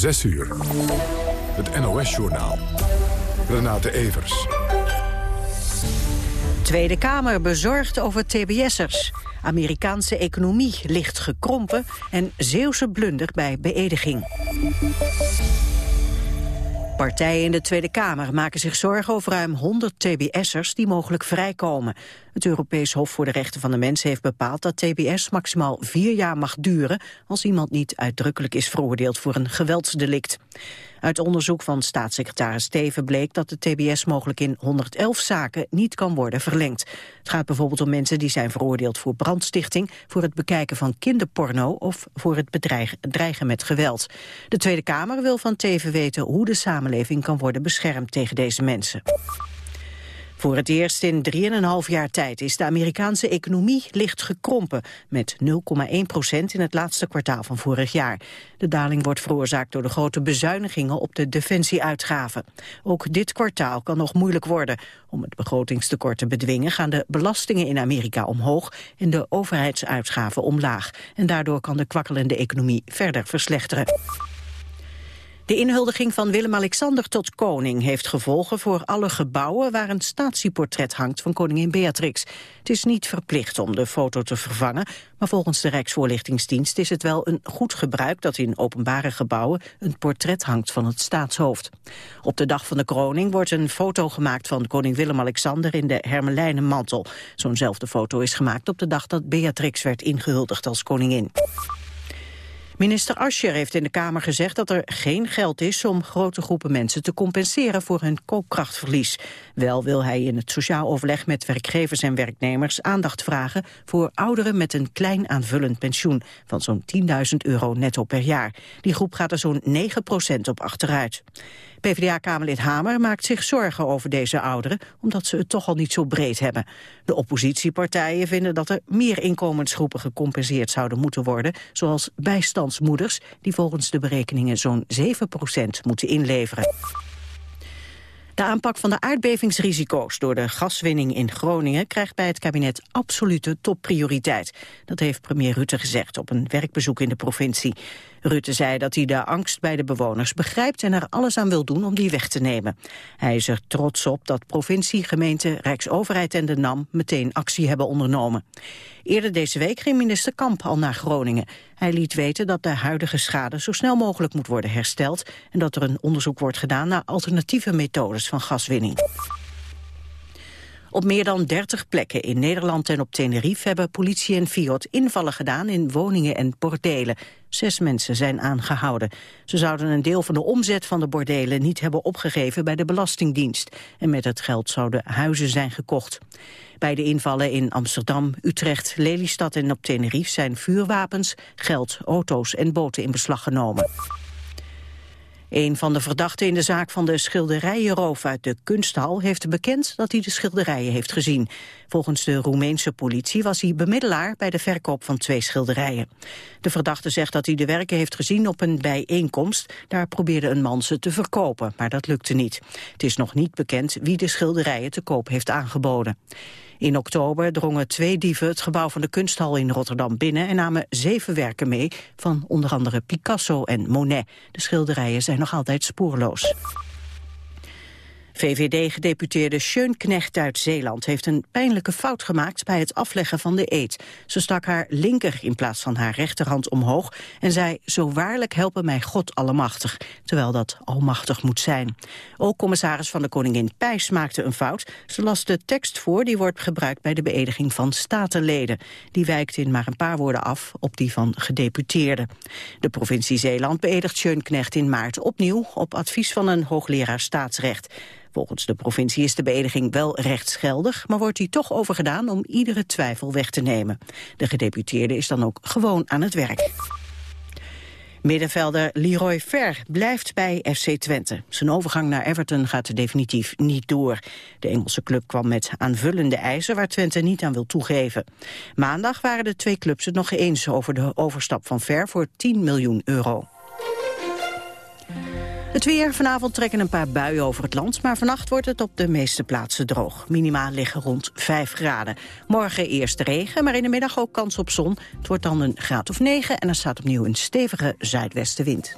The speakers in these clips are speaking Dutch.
6 uur. Het NOS-journaal. Renate Evers. Tweede Kamer bezorgd over tbs'ers. Amerikaanse economie licht gekrompen en Zeeuwse blunder bij beëdiging. Partijen in de Tweede Kamer maken zich zorgen over ruim 100 tbs'ers die mogelijk vrijkomen. Het Europees Hof voor de Rechten van de Mens heeft bepaald dat tbs maximaal vier jaar mag duren als iemand niet uitdrukkelijk is veroordeeld voor een geweldsdelict. Uit onderzoek van staatssecretaris Steven bleek dat de TBS mogelijk in 111 zaken niet kan worden verlengd. Het gaat bijvoorbeeld om mensen die zijn veroordeeld voor brandstichting, voor het bekijken van kinderporno of voor het bedreigen met geweld. De Tweede Kamer wil van Teven weten hoe de samenleving kan worden beschermd tegen deze mensen. Voor het eerst in 3,5 jaar tijd is de Amerikaanse economie licht gekrompen met 0,1 procent in het laatste kwartaal van vorig jaar. De daling wordt veroorzaakt door de grote bezuinigingen op de defensieuitgaven. Ook dit kwartaal kan nog moeilijk worden. Om het begrotingstekort te bedwingen gaan de belastingen in Amerika omhoog en de overheidsuitgaven omlaag. En daardoor kan de kwakkelende economie verder verslechteren. De inhuldiging van Willem-Alexander tot koning heeft gevolgen voor alle gebouwen waar een statieportret hangt van koningin Beatrix. Het is niet verplicht om de foto te vervangen, maar volgens de Rijksvoorlichtingsdienst is het wel een goed gebruik dat in openbare gebouwen een portret hangt van het staatshoofd. Op de dag van de kroning wordt een foto gemaakt van koning Willem-Alexander in de hermelijnenmantel. Zo'nzelfde foto is gemaakt op de dag dat Beatrix werd ingehuldigd als koningin. Minister Ascher heeft in de Kamer gezegd dat er geen geld is om grote groepen mensen te compenseren voor hun koopkrachtverlies. Wel wil hij in het sociaal overleg met werkgevers en werknemers aandacht vragen voor ouderen met een klein aanvullend pensioen van zo'n 10.000 euro netto per jaar. Die groep gaat er zo'n 9% op achteruit. PvdA-kamerlid Hamer maakt zich zorgen over deze ouderen, omdat ze het toch al niet zo breed hebben. De oppositiepartijen vinden dat er meer inkomensgroepen gecompenseerd zouden moeten worden, zoals bijstandsmoeders, die volgens de berekeningen zo'n 7% moeten inleveren. De aanpak van de aardbevingsrisico's door de gaswinning in Groningen krijgt bij het kabinet absolute topprioriteit. Dat heeft premier Rutte gezegd op een werkbezoek in de provincie. Rutte zei dat hij de angst bij de bewoners begrijpt en er alles aan wil doen om die weg te nemen. Hij is er trots op dat provincie, gemeente, Rijksoverheid en de NAM meteen actie hebben ondernomen. Eerder deze week ging minister Kamp al naar Groningen. Hij liet weten dat de huidige schade zo snel mogelijk moet worden hersteld en dat er een onderzoek wordt gedaan naar alternatieve methodes van gaswinning. Op meer dan 30 plekken in Nederland en op Tenerife hebben politie en Fiat invallen gedaan in woningen en bordelen. Zes mensen zijn aangehouden. Ze zouden een deel van de omzet van de bordelen niet hebben opgegeven bij de Belastingdienst. En met het geld zouden huizen zijn gekocht. Bij de invallen in Amsterdam, Utrecht, Lelystad en op Tenerife zijn vuurwapens, geld, auto's en boten in beslag genomen. Een van de verdachten in de zaak van de schilderijenroof uit de kunsthal heeft bekend dat hij de schilderijen heeft gezien. Volgens de Roemeense politie was hij bemiddelaar bij de verkoop van twee schilderijen. De verdachte zegt dat hij de werken heeft gezien op een bijeenkomst. Daar probeerde een man ze te verkopen, maar dat lukte niet. Het is nog niet bekend wie de schilderijen te koop heeft aangeboden. In oktober drongen twee dieven het gebouw van de kunsthal in Rotterdam binnen... en namen zeven werken mee van onder andere Picasso en Monet. De schilderijen zijn nog altijd spoorloos. VVD-gedeputeerde Schönknecht uit Zeeland heeft een pijnlijke fout gemaakt bij het afleggen van de eed. Ze stak haar linker in plaats van haar rechterhand omhoog en zei, zo waarlijk helpen mij God allemachtig, terwijl dat almachtig moet zijn. Ook commissaris van de Koningin Pijs maakte een fout. Ze las de tekst voor die wordt gebruikt bij de beëdiging van statenleden. Die wijkt in maar een paar woorden af op die van gedeputeerden. De provincie Zeeland beëdigt Schönknecht in maart opnieuw op advies van een hoogleraar staatsrecht. Volgens de provincie is de beëdiging wel rechtsgeldig, maar wordt die toch overgedaan om iedere twijfel weg te nemen. De gedeputeerde is dan ook gewoon aan het werk. Middenvelder Leroy Fer blijft bij FC Twente. Zijn overgang naar Everton gaat definitief niet door. De Engelse club kwam met aanvullende eisen waar Twente niet aan wil toegeven. Maandag waren de twee clubs het nog eens over de overstap van Ver voor 10 miljoen euro. Het weer. Vanavond trekken een paar buien over het land... maar vannacht wordt het op de meeste plaatsen droog. Minima liggen rond 5 graden. Morgen eerst regen, maar in de middag ook kans op zon. Het wordt dan een graad of 9 en er staat opnieuw een stevige zuidwestenwind.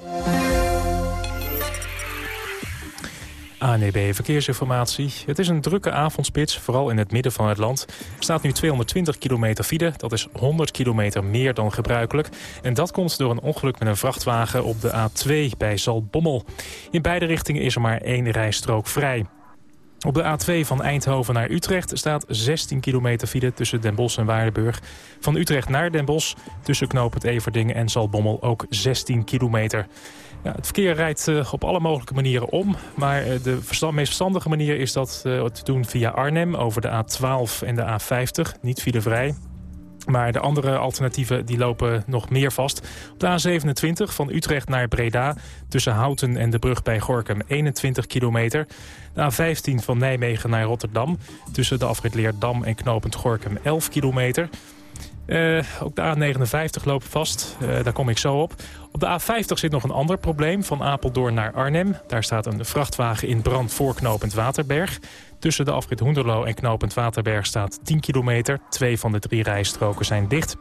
ANEB Verkeersinformatie. Het is een drukke avondspits, vooral in het midden van het land. Er staat nu 220 kilometer file, dat is 100 kilometer meer dan gebruikelijk. En dat komt door een ongeluk met een vrachtwagen op de A2 bij Zaltbommel. In beide richtingen is er maar één rijstrook vrij. Op de A2 van Eindhoven naar Utrecht staat 16 kilometer file tussen Den Bosch en Waardenburg. Van Utrecht naar Den Bosch tussen knooppunt Everdingen en Zaltbommel ook 16 kilometer. Ja, het verkeer rijdt uh, op alle mogelijke manieren om. Maar uh, de meest verstandige manier is dat uh, te doen via Arnhem... over de A12 en de A50, niet filevrij. Maar de andere alternatieven die lopen nog meer vast. Op de A27 van Utrecht naar Breda... tussen Houten en de brug bij Gorkum 21 kilometer. De A15 van Nijmegen naar Rotterdam... tussen de afrit Leerdam en knopend Gorkum 11 kilometer... Uh, ook de A59 loopt vast, uh, daar kom ik zo op. Op de A50 zit nog een ander probleem, van Apeldoorn naar Arnhem. Daar staat een vrachtwagen in brand voor knooppunt Waterberg. Tussen de afrit Hoenderloo en knooppunt Waterberg staat 10 kilometer. Twee van de drie rijstroken zijn dicht.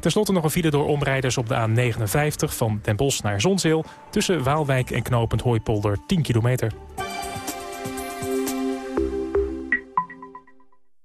Ten slotte nog een file door omrijders op de A59 van Den Bosch naar Zonzeel... tussen Waalwijk en knooppunt Hooipolder 10 kilometer.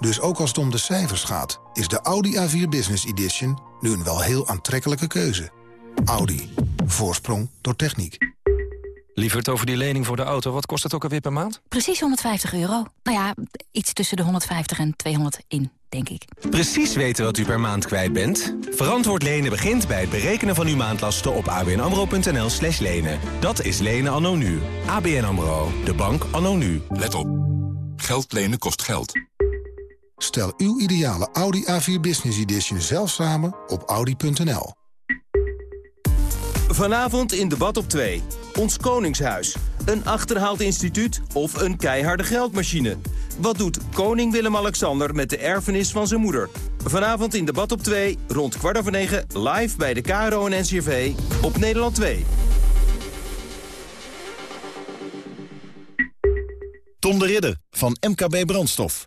Dus ook als het om de cijfers gaat, is de Audi A4 Business Edition nu een wel heel aantrekkelijke keuze. Audi. Voorsprong door techniek. Lieverd, over die lening voor de auto, wat kost het ook alweer per maand? Precies 150 euro. Nou ja, iets tussen de 150 en 200 in, denk ik. Precies weten wat u per maand kwijt bent? Verantwoord lenen begint bij het berekenen van uw maandlasten op abnamro.nl slash lenen. Dat is lenen anno nu. ABN AMRO, de bank anno nu. Let op. Geld lenen kost geld. Stel uw ideale Audi A4 Business Edition zelf samen op audi.nl. Vanavond in debat op 2. Ons Koningshuis. Een achterhaald instituut of een keiharde geldmachine? Wat doet koning Willem-Alexander met de erfenis van zijn moeder? Vanavond in debat op 2, rond kwart over 9, live bij de KRO en NCRV op Nederland 2. Tom de Ridder van MKB Brandstof.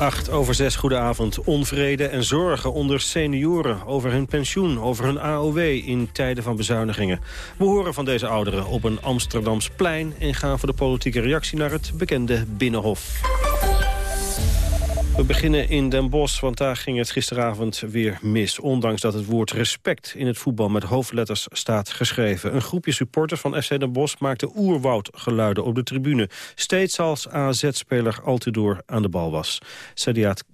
8 over 6, goedenavond. Onvrede en zorgen onder senioren over hun pensioen, over hun AOW in tijden van bezuinigingen. We horen van deze ouderen op een Amsterdams plein en gaan voor de politieke reactie naar het bekende Binnenhof. We beginnen in Den Bosch, want daar ging het gisteravond weer mis. Ondanks dat het woord respect in het voetbal met hoofdletters staat geschreven. Een groepje supporters van FC Den Bosch maakte oerwoudgeluiden op de tribune. Steeds als AZ-speler Altidoor aan de bal was.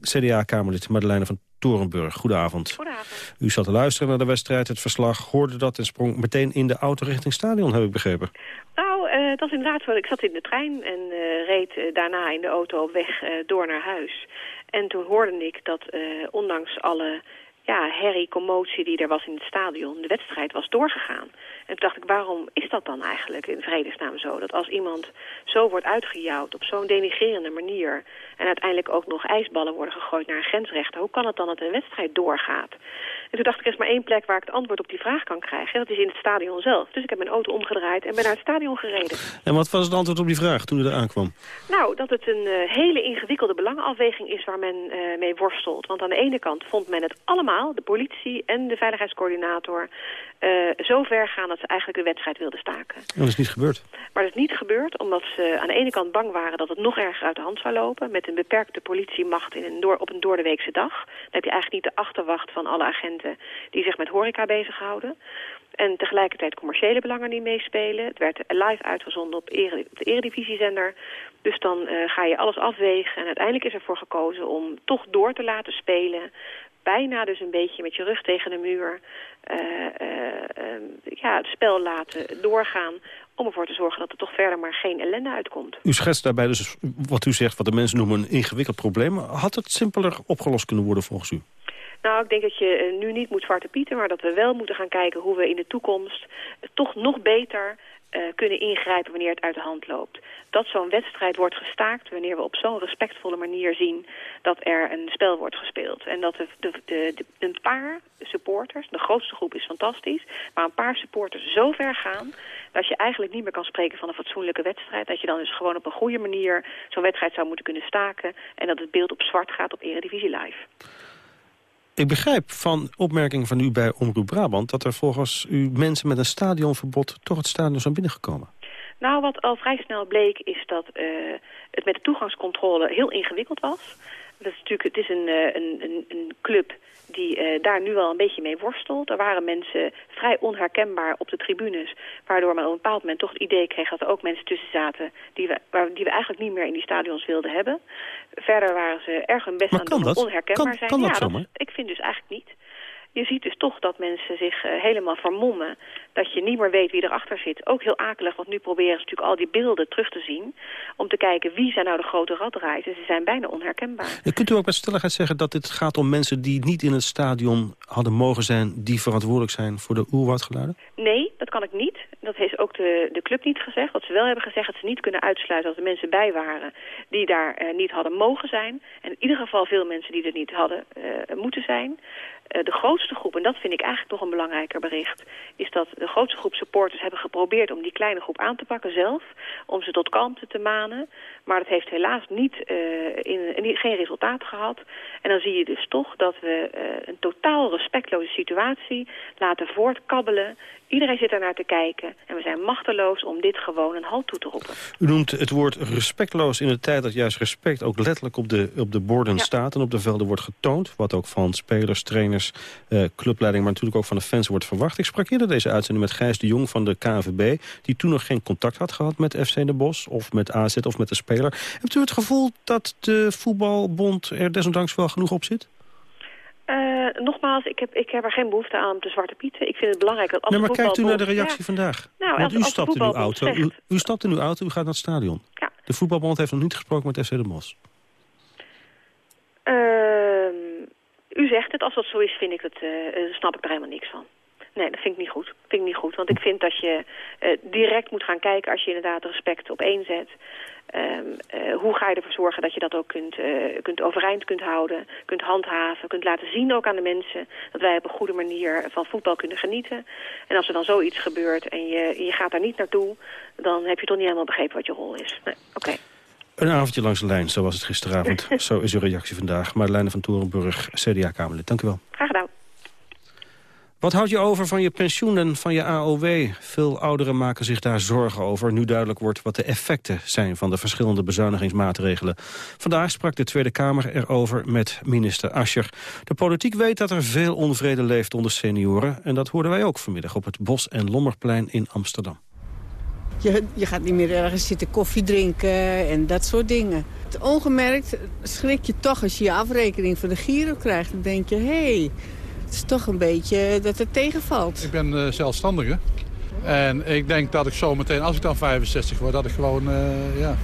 CDA-kamerlid CDA Madeleine van Torenburg, goedenavond. Goedenavond. U zat te luisteren naar de wedstrijd, het verslag, hoorde dat en sprong meteen in de auto richting stadion, heb ik begrepen. Nou, uh, dat is inderdaad zo. Ik zat in de trein en uh, reed uh, daarna in de auto op weg door naar huis. En toen hoorde ik dat ondanks alle ja, herrie, commotie die er was in het stadion, de wedstrijd was doorgegaan. En toen dacht ik, waarom is dat dan eigenlijk in vredesnaam zo? Dat als iemand zo wordt uitgejouwd op zo'n denigrerende manier... en uiteindelijk ook nog ijsballen worden gegooid naar een grensrechter... hoe kan het dan dat een wedstrijd doorgaat? En toen dacht ik, er is maar één plek waar ik het antwoord op die vraag kan krijgen. En dat is in het stadion zelf. Dus ik heb mijn auto omgedraaid en ben naar het stadion gereden. En wat was het antwoord op die vraag toen u er aankwam? Nou, dat het een uh, hele ingewikkelde belangenafweging is waar men uh, mee worstelt. Want aan de ene kant vond men het allemaal, de politie en de veiligheidscoördinator... Uh, zo ver gaan dat ze eigenlijk de wedstrijd wilden staken. En dat is niet gebeurd? Maar dat is niet gebeurd omdat ze aan de ene kant bang waren dat het nog erger uit de hand zou lopen. Met een beperkte politiemacht in een door, op een doordeweekse dag. Dan heb je eigenlijk niet de achterwacht van alle agenten die zich met horeca bezighouden. En tegelijkertijd commerciële belangen die meespelen. Het werd live uitgezonden op, de eredivisiezender. Dus dan uh, ga je alles afwegen. En uiteindelijk is ervoor gekozen om toch door te laten spelen. Bijna dus een beetje met je rug tegen de muur. Uh, uh, ja, het spel laten doorgaan om ervoor te zorgen dat er toch verder maar geen ellende uitkomt. U schetst daarbij dus wat u zegt, wat de mensen noemen een ingewikkeld probleem. Had het simpeler opgelost kunnen worden volgens u? Nou, ik denk dat je nu niet moet zwarte pieten, maar dat we wel moeten gaan kijken hoe we in de toekomst toch nog beter uh, kunnen ingrijpen wanneer het uit de hand loopt. Dat zo'n wedstrijd wordt gestaakt wanneer we op zo'n respectvolle manier zien dat er een spel wordt gespeeld. En dat de, de, een paar supporters, de grootste groep is fantastisch, maar een paar supporters zo ver gaan dat je eigenlijk niet meer kan spreken van een fatsoenlijke wedstrijd. Dat je dan dus gewoon op een goede manier zo'n wedstrijd zou moeten kunnen staken en dat het beeld op zwart gaat op Eredivisie Live. Ik begrijp van opmerkingen van u bij Omroep Brabant... dat er volgens u mensen met een stadionverbod toch het stadion zijn binnengekomen. Nou, wat al vrij snel bleek is dat uh, het met de toegangscontrole heel ingewikkeld was. Dat is natuurlijk, het is een, uh, een, een, een club die uh, daar nu wel een beetje mee worstelt. Er waren mensen vrij onherkenbaar op de tribunes... waardoor men op een bepaald moment toch het idee kreeg dat er ook mensen tussen zaten... die we, waar, die we eigenlijk niet meer in die stadions wilden hebben. Verder waren ze erg hun best aan het onherkenbaar kan, zijn. Kan dat ja, dat, ik vind dus eigenlijk niet je ziet dus toch dat mensen zich uh, helemaal vermommen. Dat je niet meer weet wie erachter zit. Ook heel akelig, want nu proberen ze natuurlijk al die beelden terug te zien. Om te kijken wie zijn nou de grote radreizers. Ze zijn bijna onherkenbaar. Ja, kunt u ook met stelligheid zeggen dat dit gaat om mensen die niet in het stadion hadden mogen zijn... die verantwoordelijk zijn voor de oerwoudgeluiden? Nee, dat kan ik niet. Dat heeft ook de, de club niet gezegd. Wat ze wel hebben gezegd, dat ze niet kunnen uitsluiten dat er mensen bij waren... die daar uh, niet hadden mogen zijn. En in ieder geval veel mensen die er niet hadden uh, moeten zijn. Uh, de grootste groep, en dat vind ik eigenlijk nog een belangrijker bericht... is dat de grootste groep supporters hebben geprobeerd om die kleine groep aan te pakken zelf. Om ze tot kalmte te manen. Maar dat heeft helaas niet, in, geen resultaat gehad. En dan zie je dus toch dat we een totaal respectloze situatie laten voortkabbelen... Iedereen zit er naar te kijken en we zijn machteloos om dit gewoon een halt toe te roepen. U noemt het woord respectloos in de tijd dat juist respect ook letterlijk op de, op de borden ja. staat en op de velden wordt getoond. Wat ook van spelers, trainers, uh, clubleiding, maar natuurlijk ook van de fans wordt verwacht. Ik sprak eerder deze uitzending met Gijs de Jong van de KNVB, die toen nog geen contact had gehad met FC De Bosch of met AZ of met de speler. Hebt u het gevoel dat de voetbalbond er desondanks wel genoeg op zit? Uh, nogmaals, ik heb, ik heb er geen behoefte aan om te zwarte pieten. Ik vind het belangrijk dat als nee, maar kijkt u naar de reactie ja. vandaag? Nou, Want als, u stapt in uw auto. U, u, stapt in uw auto, u gaat naar het stadion. Ja. De voetbalbond heeft nog niet gesproken met FC De Bosch. Uh, u zegt het, als dat zo is, vind ik het, uh, snap ik er helemaal niks van. Nee, dat vind ik niet goed. vind ik niet goed. Want ik vind dat je uh, direct moet gaan kijken als je inderdaad respect op één zet. Um, uh, hoe ga je ervoor zorgen dat je dat ook kunt, uh, kunt overeind kunt houden, kunt handhaven, kunt laten zien ook aan de mensen dat wij op een goede manier van voetbal kunnen genieten. En als er dan zoiets gebeurt en je, je gaat daar niet naartoe, dan heb je toch niet helemaal begrepen wat je rol is. Nee, oké. Okay. Een avondje langs de lijn, zo was het gisteravond. zo is uw reactie vandaag. Marlijne van Torenburg, CDA-Kamerlid. Dank u wel. Graag gedaan. Wat houd je over van je pensioen en van je AOW? Veel ouderen maken zich daar zorgen over. Nu duidelijk wordt wat de effecten zijn van de verschillende bezuinigingsmaatregelen. Vandaag sprak de Tweede Kamer erover met minister Ascher. De politiek weet dat er veel onvrede leeft onder senioren. En dat hoorden wij ook vanmiddag op het Bos- en Lommerplein in Amsterdam. Je, je gaat niet meer ergens zitten koffie drinken en dat soort dingen. Ongemerkt schrik je toch als je je afrekening van de Giro krijgt. Dan denk je, hé... Hey, het is toch een beetje dat het tegenvalt. Ik ben uh, zelfstandige. En ik denk dat ik zo meteen, als ik dan 65 word, dat ik gewoon uh, ja,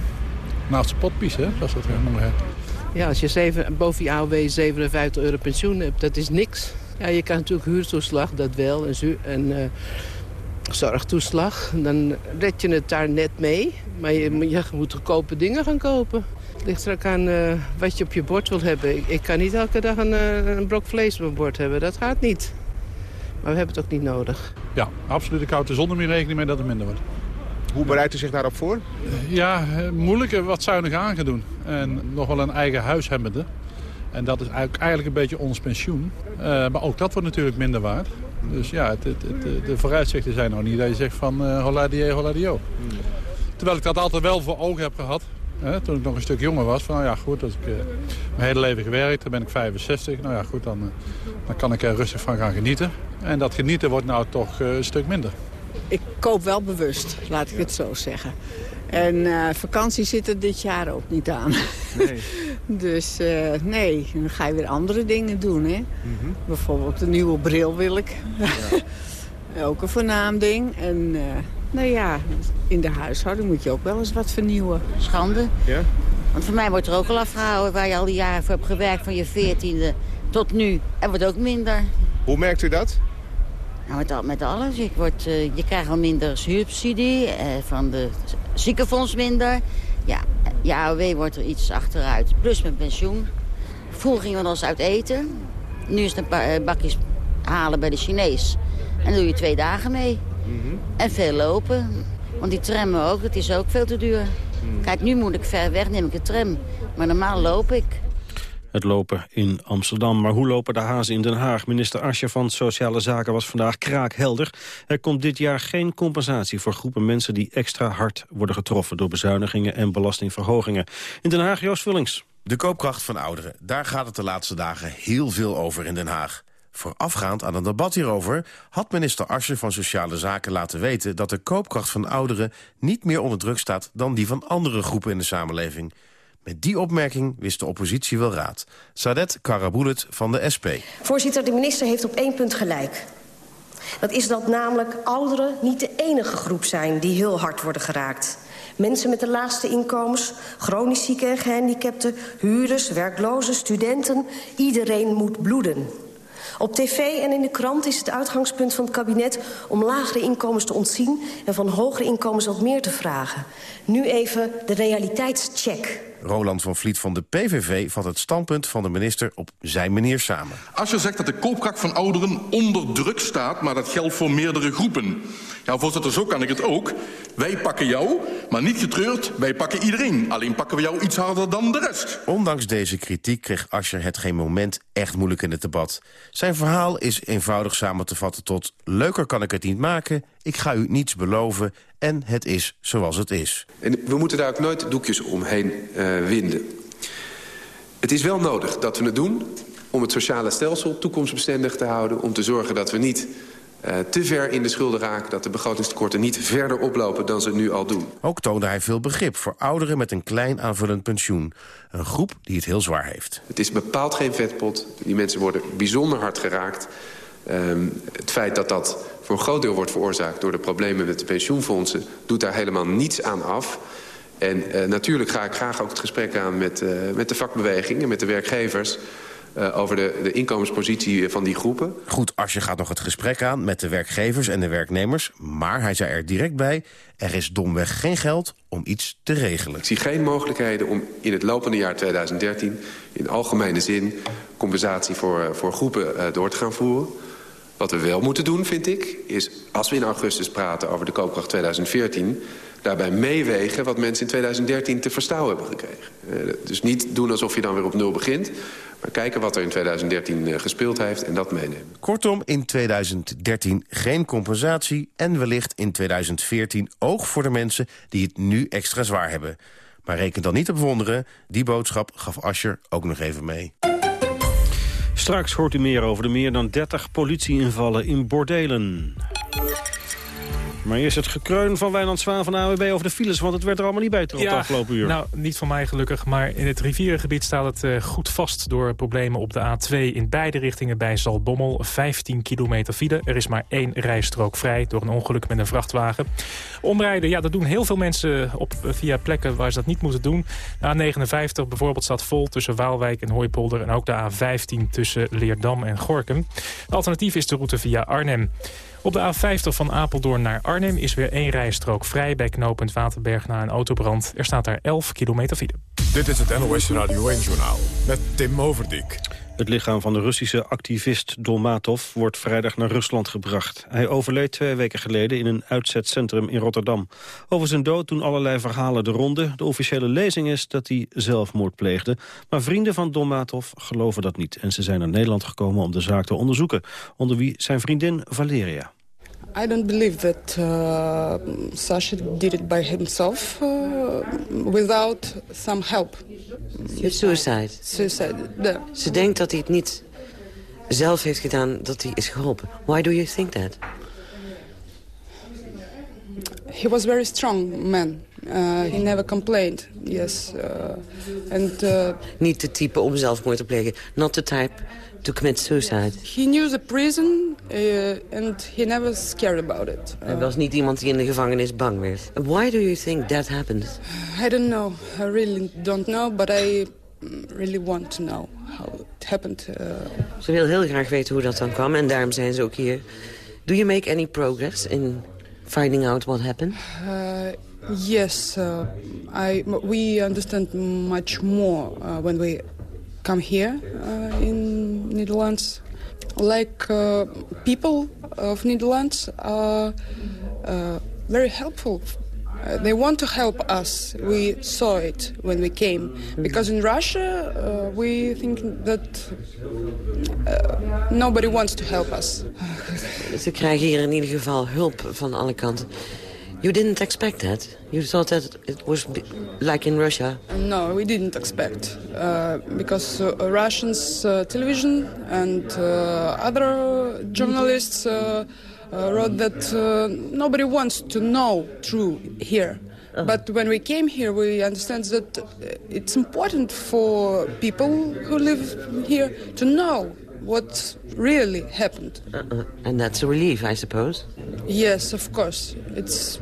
naast de pot pies, hè, zoals dat noemen hebben. Ja, als je zeven, boven je AOW 57 euro pensioen hebt, dat is niks. Ja, je kan natuurlijk huurtoeslag, dat wel, en, en uh, zorgtoeslag. Dan red je het daar net mee. Maar je, je moet goedkope dingen gaan kopen. Het ligt er ook aan uh, wat je op je bord wil hebben. Ik, ik kan niet elke dag een, uh, een, brok vlees op mijn bord hebben. Dat gaat niet. Maar we hebben het ook niet nodig. Ja, absoluut. Ik houd er zonder meer rekening mee dat het minder wordt. Hoe bereidt u zich daarop voor? Ja, moeilijker wat zuinig aan gaan doen. En nog wel een eigen huis hebbende. En dat is eigenlijk een beetje ons pensioen. Uh, maar ook dat wordt natuurlijk minder waard. Dus ja, het, het, het, de vooruitzichten zijn nog niet dat je zegt van uh, die holla die Terwijl ik dat altijd wel voor ogen heb gehad. Hè, toen ik nog een stuk jonger was. Van, nou ja, goed, als ik uh, mijn hele leven gewerkt, dan ben ik 65. Nou ja, goed, dan, uh, dan kan ik er rustig van gaan genieten. En dat genieten wordt nou toch uh, een stuk minder. Ik koop wel bewust, laat ik het zo zeggen. En vakantie zit er dit jaar ook niet aan. Nee. dus nee, dan ga je weer andere dingen doen. Hè? Mm -hmm. Bijvoorbeeld een nieuwe bril wil ik. Ja. ook een voornaam ding. En nou ja, in de huishouding moet je ook wel eens wat vernieuwen. Schande. Ja? Want voor mij wordt er ook al afgehouden waar je al die jaren voor hebt gewerkt... van je veertiende tot nu. En wordt ook minder. Hoe merkt u dat? Nou, met, met alles. Ik word, uh, je krijgt al minder zuursubsidie, uh, van de ziekenfonds minder. Ja, je AOW wordt er iets achteruit. Plus mijn pensioen. Vroeger gingen we eens uit eten. Nu is het een paar uh, bakjes halen bij de Chinees. En dan doe je twee dagen mee. Mm -hmm. En veel lopen. Want die trammen ook, het is ook veel te duur. Mm. Kijk, nu moet ik ver weg, neem ik de tram. Maar normaal loop ik. Het lopen in Amsterdam. Maar hoe lopen de hazen in Den Haag? Minister Asje van Sociale Zaken was vandaag kraakhelder. Er komt dit jaar geen compensatie voor groepen mensen... die extra hard worden getroffen door bezuinigingen en belastingverhogingen. In Den Haag, Joost Vullings. De koopkracht van ouderen. Daar gaat het de laatste dagen heel veel over in Den Haag. Voorafgaand aan een debat hierover had minister Ascher van Sociale Zaken laten weten... dat de koopkracht van ouderen niet meer onder druk staat dan die van andere groepen in de samenleving. Met die opmerking wist de oppositie wel raad. Sadet Karabulet van de SP. Voorzitter, de minister heeft op één punt gelijk. Dat is dat namelijk ouderen niet de enige groep zijn die heel hard worden geraakt. Mensen met de laagste inkomens, chronisch zieken en gehandicapten... huurders, werklozen, studenten, iedereen moet bloeden. Op tv en in de krant is het uitgangspunt van het kabinet... om lagere inkomens te ontzien en van hogere inkomens wat meer te vragen. Nu even de realiteitscheck. Roland van Vliet van de PVV vat het standpunt van de minister op zijn manier samen. Als je zegt dat de koopkracht van ouderen onder druk staat... maar dat geldt voor meerdere groepen. Ja, voorzitter, zo kan ik het ook. Wij pakken jou, maar niet getreurd, wij pakken iedereen. Alleen pakken we jou iets harder dan de rest. Ondanks deze kritiek kreeg Ascher het geen moment echt moeilijk in het debat. Zijn verhaal is eenvoudig samen te vatten tot... leuker kan ik het niet maken, ik ga u niets beloven... en het is zoals het is. En we moeten daar ook nooit doekjes omheen uh, winden. Het is wel nodig dat we het doen om het sociale stelsel toekomstbestendig te houden... om te zorgen dat we niet uh, te ver in de schulden raken... dat de begrotingstekorten niet verder oplopen dan ze nu al doen. Ook toonde hij veel begrip voor ouderen met een klein aanvullend pensioen. Een groep die het heel zwaar heeft. Het is bepaald geen vetpot. Die mensen worden bijzonder hard geraakt. Um, het feit dat dat voor een groot deel wordt veroorzaakt... door de problemen met de pensioenfondsen... doet daar helemaal niets aan af... En uh, natuurlijk ga ik graag ook het gesprek aan met, uh, met de vakbeweging en met de werkgevers... Uh, over de, de inkomenspositie van die groepen. Goed, Asje gaat nog het gesprek aan met de werkgevers en de werknemers. Maar hij zei er direct bij, er is domweg geen geld om iets te regelen. Ik zie geen mogelijkheden om in het lopende jaar 2013... in algemene zin compensatie voor, voor groepen door te gaan voeren. Wat we wel moeten doen, vind ik, is als we in augustus praten over de koopkracht 2014 daarbij meewegen wat mensen in 2013 te verstouwen hebben gekregen. Dus niet doen alsof je dan weer op nul begint... maar kijken wat er in 2013 uh, gespeeld heeft en dat meenemen. Kortom, in 2013 geen compensatie... en wellicht in 2014 oog voor de mensen die het nu extra zwaar hebben. Maar reken dan niet op wonderen, die boodschap gaf Ascher ook nog even mee. Straks hoort u meer over de meer dan 30 politieinvallen in bordelen. Maar eerst het gekreun van Wijnand Zwaan van de AWB over de files... want het werd er allemaal niet beter op ja, afgelopen uur. Nou, niet van mij gelukkig, maar in het rivierengebied staat het uh, goed vast... door problemen op de A2 in beide richtingen bij Zaltbommel. 15 kilometer file. Er is maar één rijstrook vrij door een ongeluk met een vrachtwagen. Omrijden, ja, dat doen heel veel mensen op, via plekken waar ze dat niet moeten doen. De A59 bijvoorbeeld staat vol tussen Waalwijk en Hooipolder... en ook de A15 tussen Leerdam en Gorkum. alternatief is de route via Arnhem. Op de A50 van Apeldoorn naar Arnhem is weer één rijstrook vrij... bij knooppunt Waterberg na een autobrand. Er staat daar 11 kilometer file. Dit is het NOS Radio 1-journaal met Tim Overdijk. Het lichaam van de Russische activist Dolmatov wordt vrijdag naar Rusland gebracht. Hij overleed twee weken geleden in een uitzetcentrum in Rotterdam. Over zijn dood doen allerlei verhalen de ronde. De officiële lezing is dat hij zelfmoord pleegde. Maar vrienden van Dolmatov geloven dat niet. En ze zijn naar Nederland gekomen om de zaak te onderzoeken. Onder wie zijn vriendin Valeria. I don't believe that uh, Sasha did it by himself uh, without some help. Suicide. Suicide. Yeah. Ze denkt dat hij het niet zelf heeft gedaan, dat hij is geholpen. Why do you think that? He was a very strong man. Uh, he never complained. Yes. Uh, and, uh, Niet de type om zelfmoord te plegen. Not the type to commit suicide. he knew the prison uh, and he never scared about it. Hij was niet iemand die in de gevangenis bang werd. Why do you think that happened? I don't know. I really don't know, but I mm, really want to know how it happened. Uh, Ze wil heel graag weten hoe dat dan kwam en daarom zijn ze ook hier. Do you make any progress in finding out what happened? Uh, yes, uh, I, we understand much more uh, when we come here uh, in Netherlands. Like uh, people of Netherlands are uh, very helpful. Uh, they want to help us. We saw it when we came. Because in Russia, uh, we think that uh, nobody wants to help us. Ze krijgen hier in ieder geval hulp van alle kanten. You didn't expect that? You thought that it was like in Russia? No, we didn't expect. Uh, because uh, Russians uh, television and uh, other journalists uh, uh, wrote that uh, nobody wants to know true here. But when we came here, we understand that uh, it's important for people who live here to know what really happened. Uh-uh. And that's a relief, I suppose. Yes, of course. It's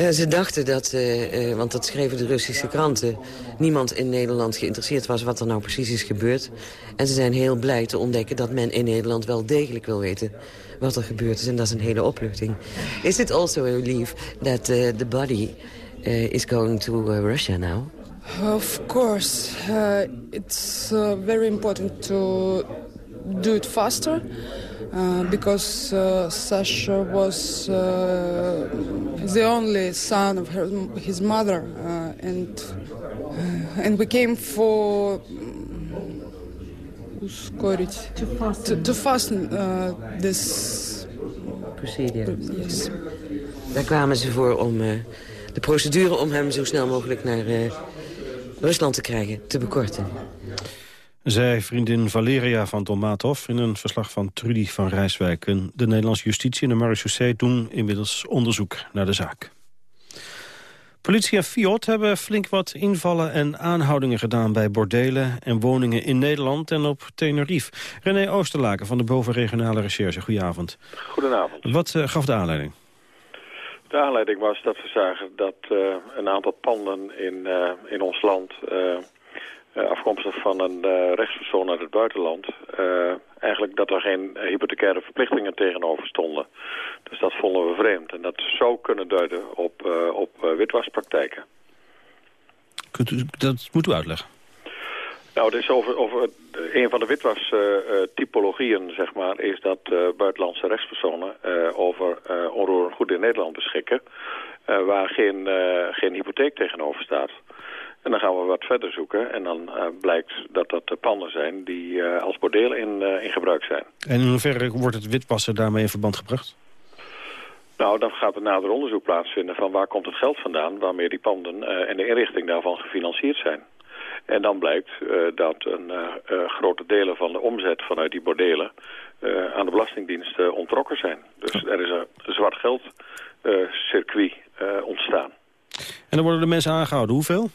Eh, ze dachten dat, eh, eh, want dat schreven de Russische kranten... niemand in Nederland geïnteresseerd was wat er nou precies is gebeurd. En ze zijn heel blij te ontdekken dat men in Nederland wel degelijk wil weten... wat er gebeurd is, en dat is een hele opluchting. Is it also a relief that the body is going to Russia now? Of course, it's very important to do it faster uh, because uh, Sasha was uh, the only son of her, his mother, uh, and and we came for ускорить to fasten, to, to fasten uh, this Procedure. Yes. Daar kwamen ze voor om uh, de procedure om hem zo snel mogelijk naar uh, Rusland te krijgen, te bekorten. Zij vriendin Valeria van Dolmatov in een verslag van Trudy van Rijswijk. En de Nederlandse justitie en de marechaussee doen inmiddels onderzoek naar de zaak. Politie en Fiat hebben flink wat invallen en aanhoudingen gedaan... bij bordelen en woningen in Nederland en op Tenerife. René Oosterlaken van de Bovenregionale Recherche, goedenavond. Goedenavond. Wat uh, gaf de aanleiding? De aanleiding was dat we zagen dat uh, een aantal panden in, uh, in ons land... afkomstig van een rechtspersoon uit het buitenland... eigenlijk dat er geen hypothecaire verplichtingen tegenover stonden. Dus dat vonden we vreemd. En dat zou kunnen duiden op, op witwaspraktijken. Kunt u, dat moet u uitleggen. Nou, het is over, over een van de witwas-typologieën, uh, zeg maar, is dat buitenlandse rechtspersonen over onroerend goed in Nederland beschikken, waar geen, geen hypotheek tegenover staat. En dan gaan we wat verder zoeken en dan uh, blijkt dat dat de panden zijn die uh, als bordeel in, uh, in gebruik zijn. En in hoeverre wordt het witwassen daarmee in verband gebracht? Nou, dan gaat er nader onderzoek plaatsvinden van waar komt het geld vandaan... waarmee die panden en de inrichting daarvan gefinancierd zijn. En dan blijkt dat een grote delen van de omzet vanuit die bordelen... aan de Belastingdienst ontrokken zijn. Dus er is een zwart geld circuit ontstaan. En dan worden de mensen aangehouden. Hoeveel?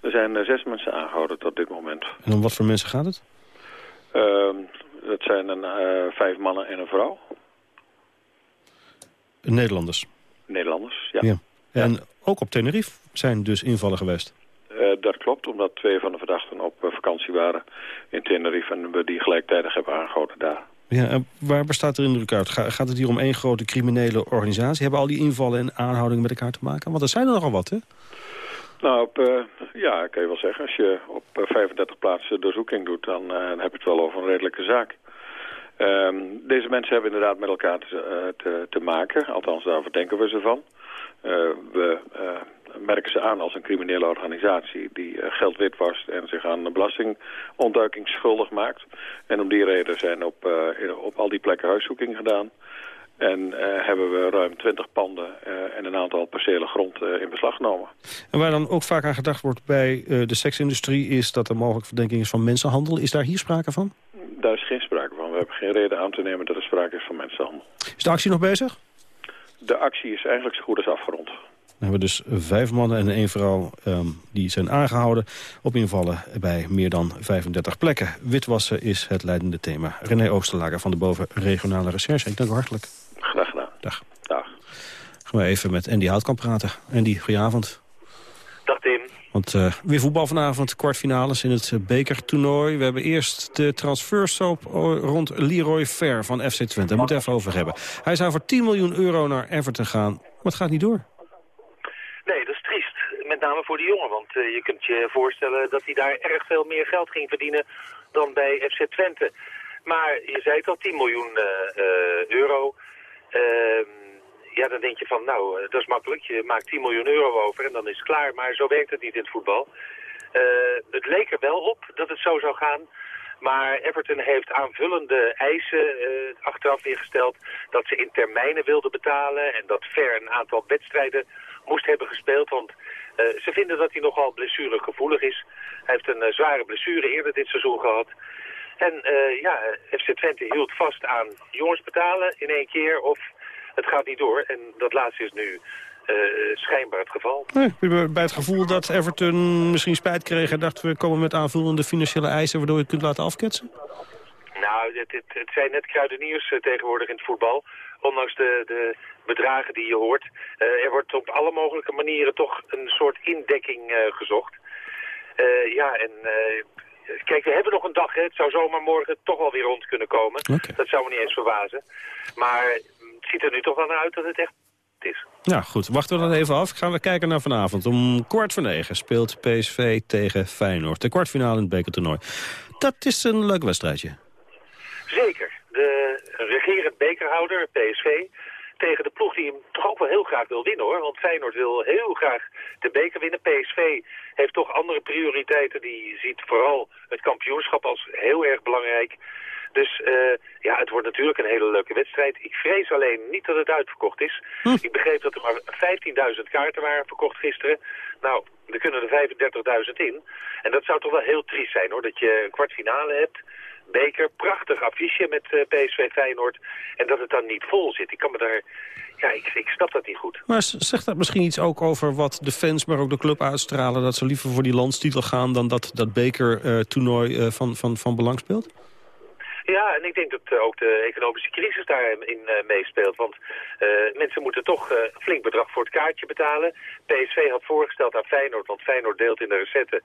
Er zijn uh, zes mensen aangehouden tot dit moment. En om wat voor mensen gaat het? Dat zijn een, uh, vijf mannen en een vrouw. Nederlanders? Nederlanders, ja. ja. En ja. ook op Tenerife zijn dus invallen geweest? Uh, dat klopt, omdat twee van de verdachten op vakantie waren in Tenerife... en we die gelijktijdig hebben aangehouden daar. Ja, en waar bestaat er indruk uit? Ga, gaat het hier om één grote criminele organisatie? Hebben al die invallen en aanhoudingen met elkaar te maken? Want er zijn er nogal wat, hè? Nou, op, uh, ja, kan je wel zeggen. Als je op uh, 35 plaatsen doorzoeking doet, dan, uh, dan heb je het wel over een redelijke zaak. Um, deze mensen hebben inderdaad met elkaar te, te, te, maken. Althans, daar verdenken we ze van. we merken ze aan als een criminele organisatie die geld witwast en zich aan belastingontduiking schuldig maakt. En om die reden zijn op, op al die plekken huiszoekingen gedaan. En hebben we ruim 20 panden en een aantal percelen grond in beslag genomen. En waar dan ook vaak aan gedacht wordt bij de seksindustrie... is dat er mogelijk verdenking is van mensenhandel. Is daar hier sprake van? Daar is geen sprake van. We hebben geen reden aan te nemen dat er sprake is van mensenhandel. Is de actie nog bezig? De actie is eigenlijk zo goed als afgerond. We hebben dus vijf mannen en één vrouw um, die zijn aangehouden op invallen bij meer dan 35 plekken. Witwassen is het leidende thema. René Oosterlager van de Boven Regionale Recherche. Ik dank u hartelijk. Graag gedaan. Dag. Dag. Gaan we even met Andy Houtkamp praten. Andy, goedenavond. Dag Tim. Want uh, weer voetbal vanavond, kwartfinales in het bekertoernooi. We hebben eerst de transfersoap rond Leroy Fair van FC Twente. Daar moeten we even over hebben. Hij zou voor 10 miljoen euro naar Everton gaan, maar het gaat niet door. Nee, dat is triest. Met name voor de jongen, want uh, je kunt je voorstellen dat hij daar erg veel meer geld ging verdienen dan bij FC Twente. Maar je zei het al, 10 miljoen uh, euro. Ehm, ja, dan denk je van, nou, dat is makkelijk. Je maakt 10 miljoen euro over en dan is het klaar. Maar zo werkt het niet in het voetbal. Uh, het leek er wel op dat het zo zou gaan. Maar Everton heeft aanvullende eisen uh, achteraf ingesteld dat ze in termijnen wilden betalen en dat Ver een aantal wedstrijden moest hebben gespeeld. Want ze vinden dat hij nogal blessuregevoelig is. Hij heeft een zware blessure eerder dit seizoen gehad. En ja, FC Twente hield vast aan jongens betalen in één keer of het gaat niet door. En dat laatste is nu uh, schijnbaar het geval. Nee, bij het gevoel dat Everton misschien spijt kreeg... en dacht we komen met aanvullende financiële eisen... waardoor je het kunt laten afketsen? Nou, het, het, het zijn net kruideniers uh, tegenwoordig in het voetbal. Ondanks de, de bedragen die je hoort. Uh, er wordt op alle mogelijke manieren toch een soort indekking gezocht. ja, en kijk, we hebben nog een dag. Hè. Het zou zomaar morgen toch wel weer rond kunnen komen. Okay. Dat zou me niet eens verbazen. Maar het ziet er nu toch wel naar uit dat het echt is. Ja, goed. Wachten we dan even af. Gaan we kijken naar vanavond. Om kwart voor negen speelt PSV tegen Feyenoord. De kwartfinale in het bekertoernooi. Dat is een leuk wedstrijdje. Zeker. De regerend bekerhouder, PSV, tegen de ploeg die hem toch ook wel heel graag wil winnen hoor. Want Feyenoord wil heel graag de beker winnen. PSV heeft toch andere prioriteiten. Die ziet vooral het kampioenschap als heel erg belangrijk. Dus uh, ja, het wordt natuurlijk een hele leuke wedstrijd. Ik vrees alleen niet dat het uitverkocht is. Hm. Ik begreep dat er maar 15.000 kaarten waren verkocht gisteren. Nou, er kunnen er 35.000 in. En dat zou toch wel heel triest zijn hoor, dat je een kwartfinale hebt. Beker, prachtig affiche met uh, PSV Feyenoord. En dat het dan niet vol zit. Ik kan me daar... Ja, ik, ik snap dat niet goed. Maar zegt dat misschien iets ook over wat de fans, maar ook de club uitstralen... dat ze liever voor die landstitel gaan dan dat dat bekertoernooi uh, uh, van, van, van belang speelt? Ja, en ik denk dat uh, ook de economische crisis daarin uh, meespeelt. Want uh, mensen moeten toch flink bedrag voor het kaartje betalen. PSV had voorgesteld aan Feyenoord, want Feyenoord deelt in de recetten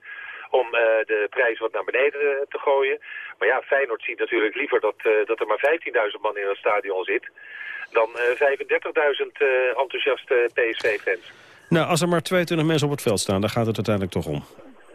om de prijs wat naar beneden te gooien. Maar ja, Feyenoord ziet natuurlijk liever dat, dat er maar 15.000 man in het stadion zit... dan 35.000 enthousiaste PSV-fans. Nou, als er maar 22 mensen op het veld staan, dan gaat het uiteindelijk toch om.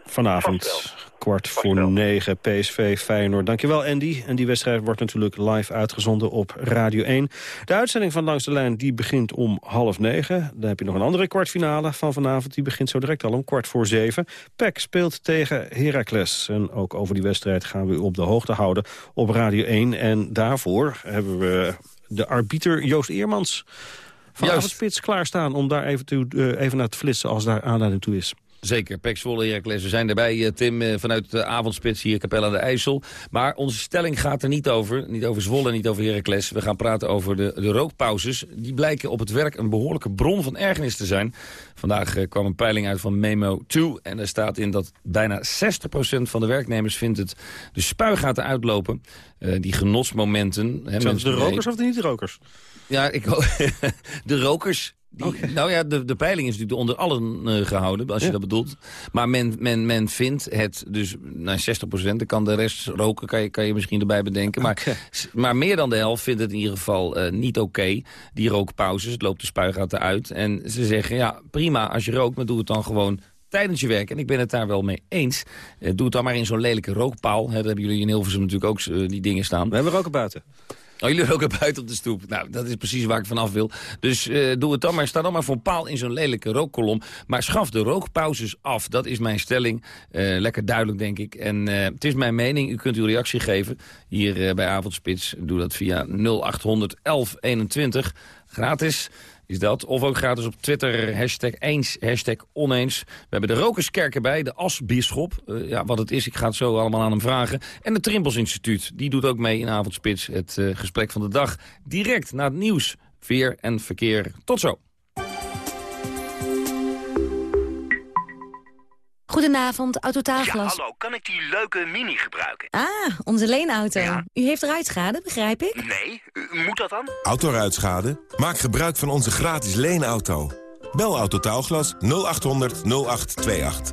Vanavond, kwart voor negen, PSV Feyenoord. Dankjewel Andy. En die wedstrijd wordt natuurlijk live uitgezonden op Radio 1. De uitzending van Langs de Lijn die begint om half negen. Dan heb je nog een andere kwartfinale van vanavond. Die begint zo direct al om kwart voor zeven. PEC speelt tegen Heracles. En ook over die wedstrijd gaan we u op de hoogte houden op Radio 1. En daarvoor hebben we de arbiter Joost Eermans van Avondspits klaarstaan... om daar even, te, uh, even naar te flitsen als daar aanleiding toe is. Zeker, Pek Zwolle, Heracles. We zijn erbij, Tim, vanuit de avondspits hier, Capelle aan de IJssel. Maar onze stelling gaat er niet over. Niet over Zwolle, niet over Heracles. We gaan praten over de, de rookpauzes. Die blijken op het werk een behoorlijke bron van ergernis te zijn. Vandaag uh, kwam een peiling uit van Memo 2. En daar staat in dat bijna 60% van de werknemers vindt het de spuigaten uitlopen. Uh, die genotsmomenten. Hè, Zijn het de rokers of de niet-rokers? Ja, ik, de rokers. Die, okay. Nou ja, de, de peiling is natuurlijk onder allen uh, gehouden, als je ja. dat bedoelt. Maar men, men, men vindt het dus naar 60 procent. kan de rest roken, kan je, kan je misschien erbij bedenken. Maar, okay. maar meer dan de helft vindt het in ieder geval uh, niet oké. Okay, die rookpauzes, het loopt de spuigaten uit. En ze zeggen, ja, prima, als je rookt, maar doe het dan gewoon tijdens je werk. En ik ben het daar wel mee eens. Uh, doe het dan maar in zo'n lelijke rookpaal. Hè, daar hebben jullie in Hilversum natuurlijk ook die dingen staan. We hebben roken buiten. Oh, jullie roken buiten op de stoep. Nou, dat is precies waar ik vanaf wil. Dus uh, doe het dan maar. Sta dan maar voor een paal in zo'n lelijke rookkolom. Maar schaf de rookpauzes af. Dat is mijn stelling. Uh, lekker duidelijk, denk ik. En uh, het is mijn mening. U kunt uw reactie geven hier bij Avondspits. Doe dat via 0800 1121. Gratis is dat. Of ook gratis op Twitter, hashtag eens, hashtag oneens. We hebben de Rokerskerk erbij, de Asbisschop. Uh, ja, wat het is, ik ga het zo allemaal aan hem vragen. En het Trimbos Instituut, die doet ook mee in Avondspits. Het uh, gesprek van de dag, direct na het nieuws, veer en verkeer. Tot zo. Goedenavond, Autotaalglas. Ja, hallo, kan ik die leuke Mini gebruiken? Ah, onze leenauto. Ja. U heeft ruitschade, begrijp ik? Nee, u, moet dat dan? Autoruitschade? Maak gebruik van onze gratis leenauto. Bel Autotaalglas 0800 0828.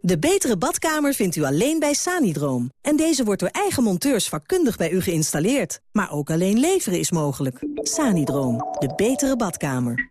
De betere badkamer vindt u alleen bij Sanidroom. En deze wordt door eigen monteurs vakkundig bij u geïnstalleerd. Maar ook alleen leveren is mogelijk. Sanidroom, de betere badkamer.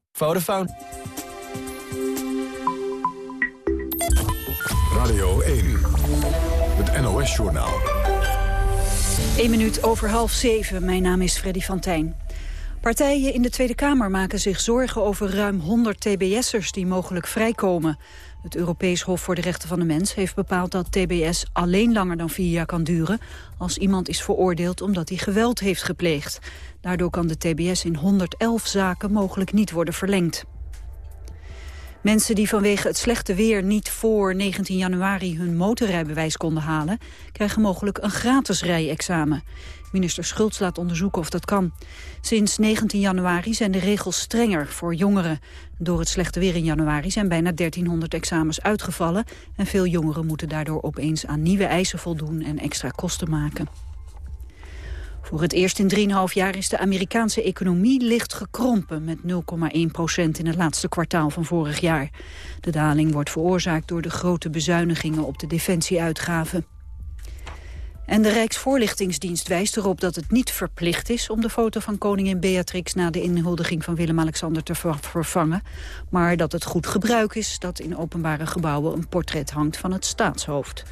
Vodafone. Radio 1. Het NOS-journaal. 1 minuut over half zeven. Mijn naam is Freddy van Tijn. Partijen in de Tweede Kamer maken zich zorgen over ruim 100 tbs'ers die mogelijk vrijkomen. Het Europees Hof voor de Rechten van de Mens heeft bepaald dat tbs alleen langer dan vier jaar kan duren als iemand is veroordeeld omdat hij geweld heeft gepleegd. Daardoor kan de tbs in 111 zaken mogelijk niet worden verlengd. Mensen die vanwege het slechte weer niet voor 19 januari hun motorrijbewijs konden halen, krijgen mogelijk een gratis rijexamen. Minister Schultz laat onderzoeken of dat kan. Sinds 19 januari zijn de regels strenger voor jongeren. Door het slechte weer in januari zijn bijna 1300 examens uitgevallen... en veel jongeren moeten daardoor opeens aan nieuwe eisen voldoen en extra kosten maken. Voor het eerst in 3,5 jaar is de Amerikaanse economie licht gekrompen met 0,1 procent in het laatste kwartaal van vorig jaar. De daling wordt veroorzaakt door de grote bezuinigingen op de defensieuitgaven. En de Rijksvoorlichtingsdienst wijst erop dat het niet verplicht is... om de foto van koningin Beatrix na de inhuldiging van Willem-Alexander te vervangen. Maar dat het goed gebruik is dat in openbare gebouwen een portret hangt van het staatshoofd.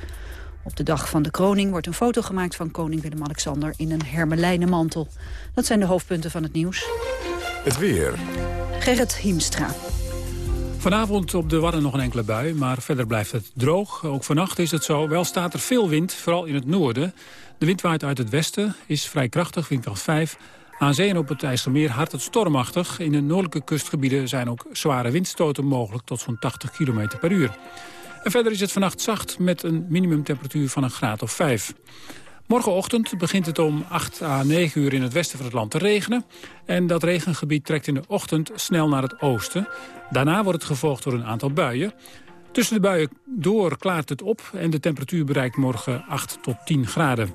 Op de dag van de kroning wordt een foto gemaakt van koning Willem-Alexander in een hermelijnen mantel. Dat zijn de hoofdpunten van het nieuws. Het weer. Gerrit Hiemstra. Vanavond op de Wadden nog een enkele bui, maar verder blijft het droog. Ook vannacht is het zo. Wel staat er veel wind, vooral in het noorden. De wind waait uit het westen, is vrij krachtig, windkracht 5. Aan zee en op het IJsselmeer hard het stormachtig. In de noordelijke kustgebieden zijn ook zware windstoten mogelijk tot zo'n 80 km per uur. En verder is het vannacht zacht met een minimumtemperatuur van een graad of 5. Morgenochtend begint het om 8 à 9 uur in het westen van het land te regenen. En dat regengebied trekt in de ochtend snel naar het oosten. Daarna wordt het gevolgd door een aantal buien. Tussen de buien door klaart het op en de temperatuur bereikt morgen 8 tot 10 graden.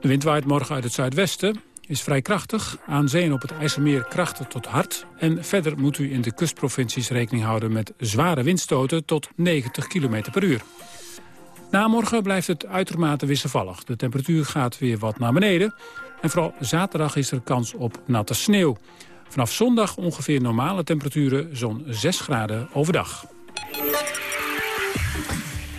De wind waait morgen uit het zuidwesten is vrij krachtig. Aan zee en op het IJsselmeer krachtig tot hard. En verder moet u in de kustprovincies rekening houden met zware windstoten tot 90 km per uur. Na morgen blijft het uitermate wisselvallig. De temperatuur gaat weer wat naar beneden. En vooral zaterdag is er kans op natte sneeuw. Vanaf zondag ongeveer normale temperaturen, zo'n 6 graden overdag.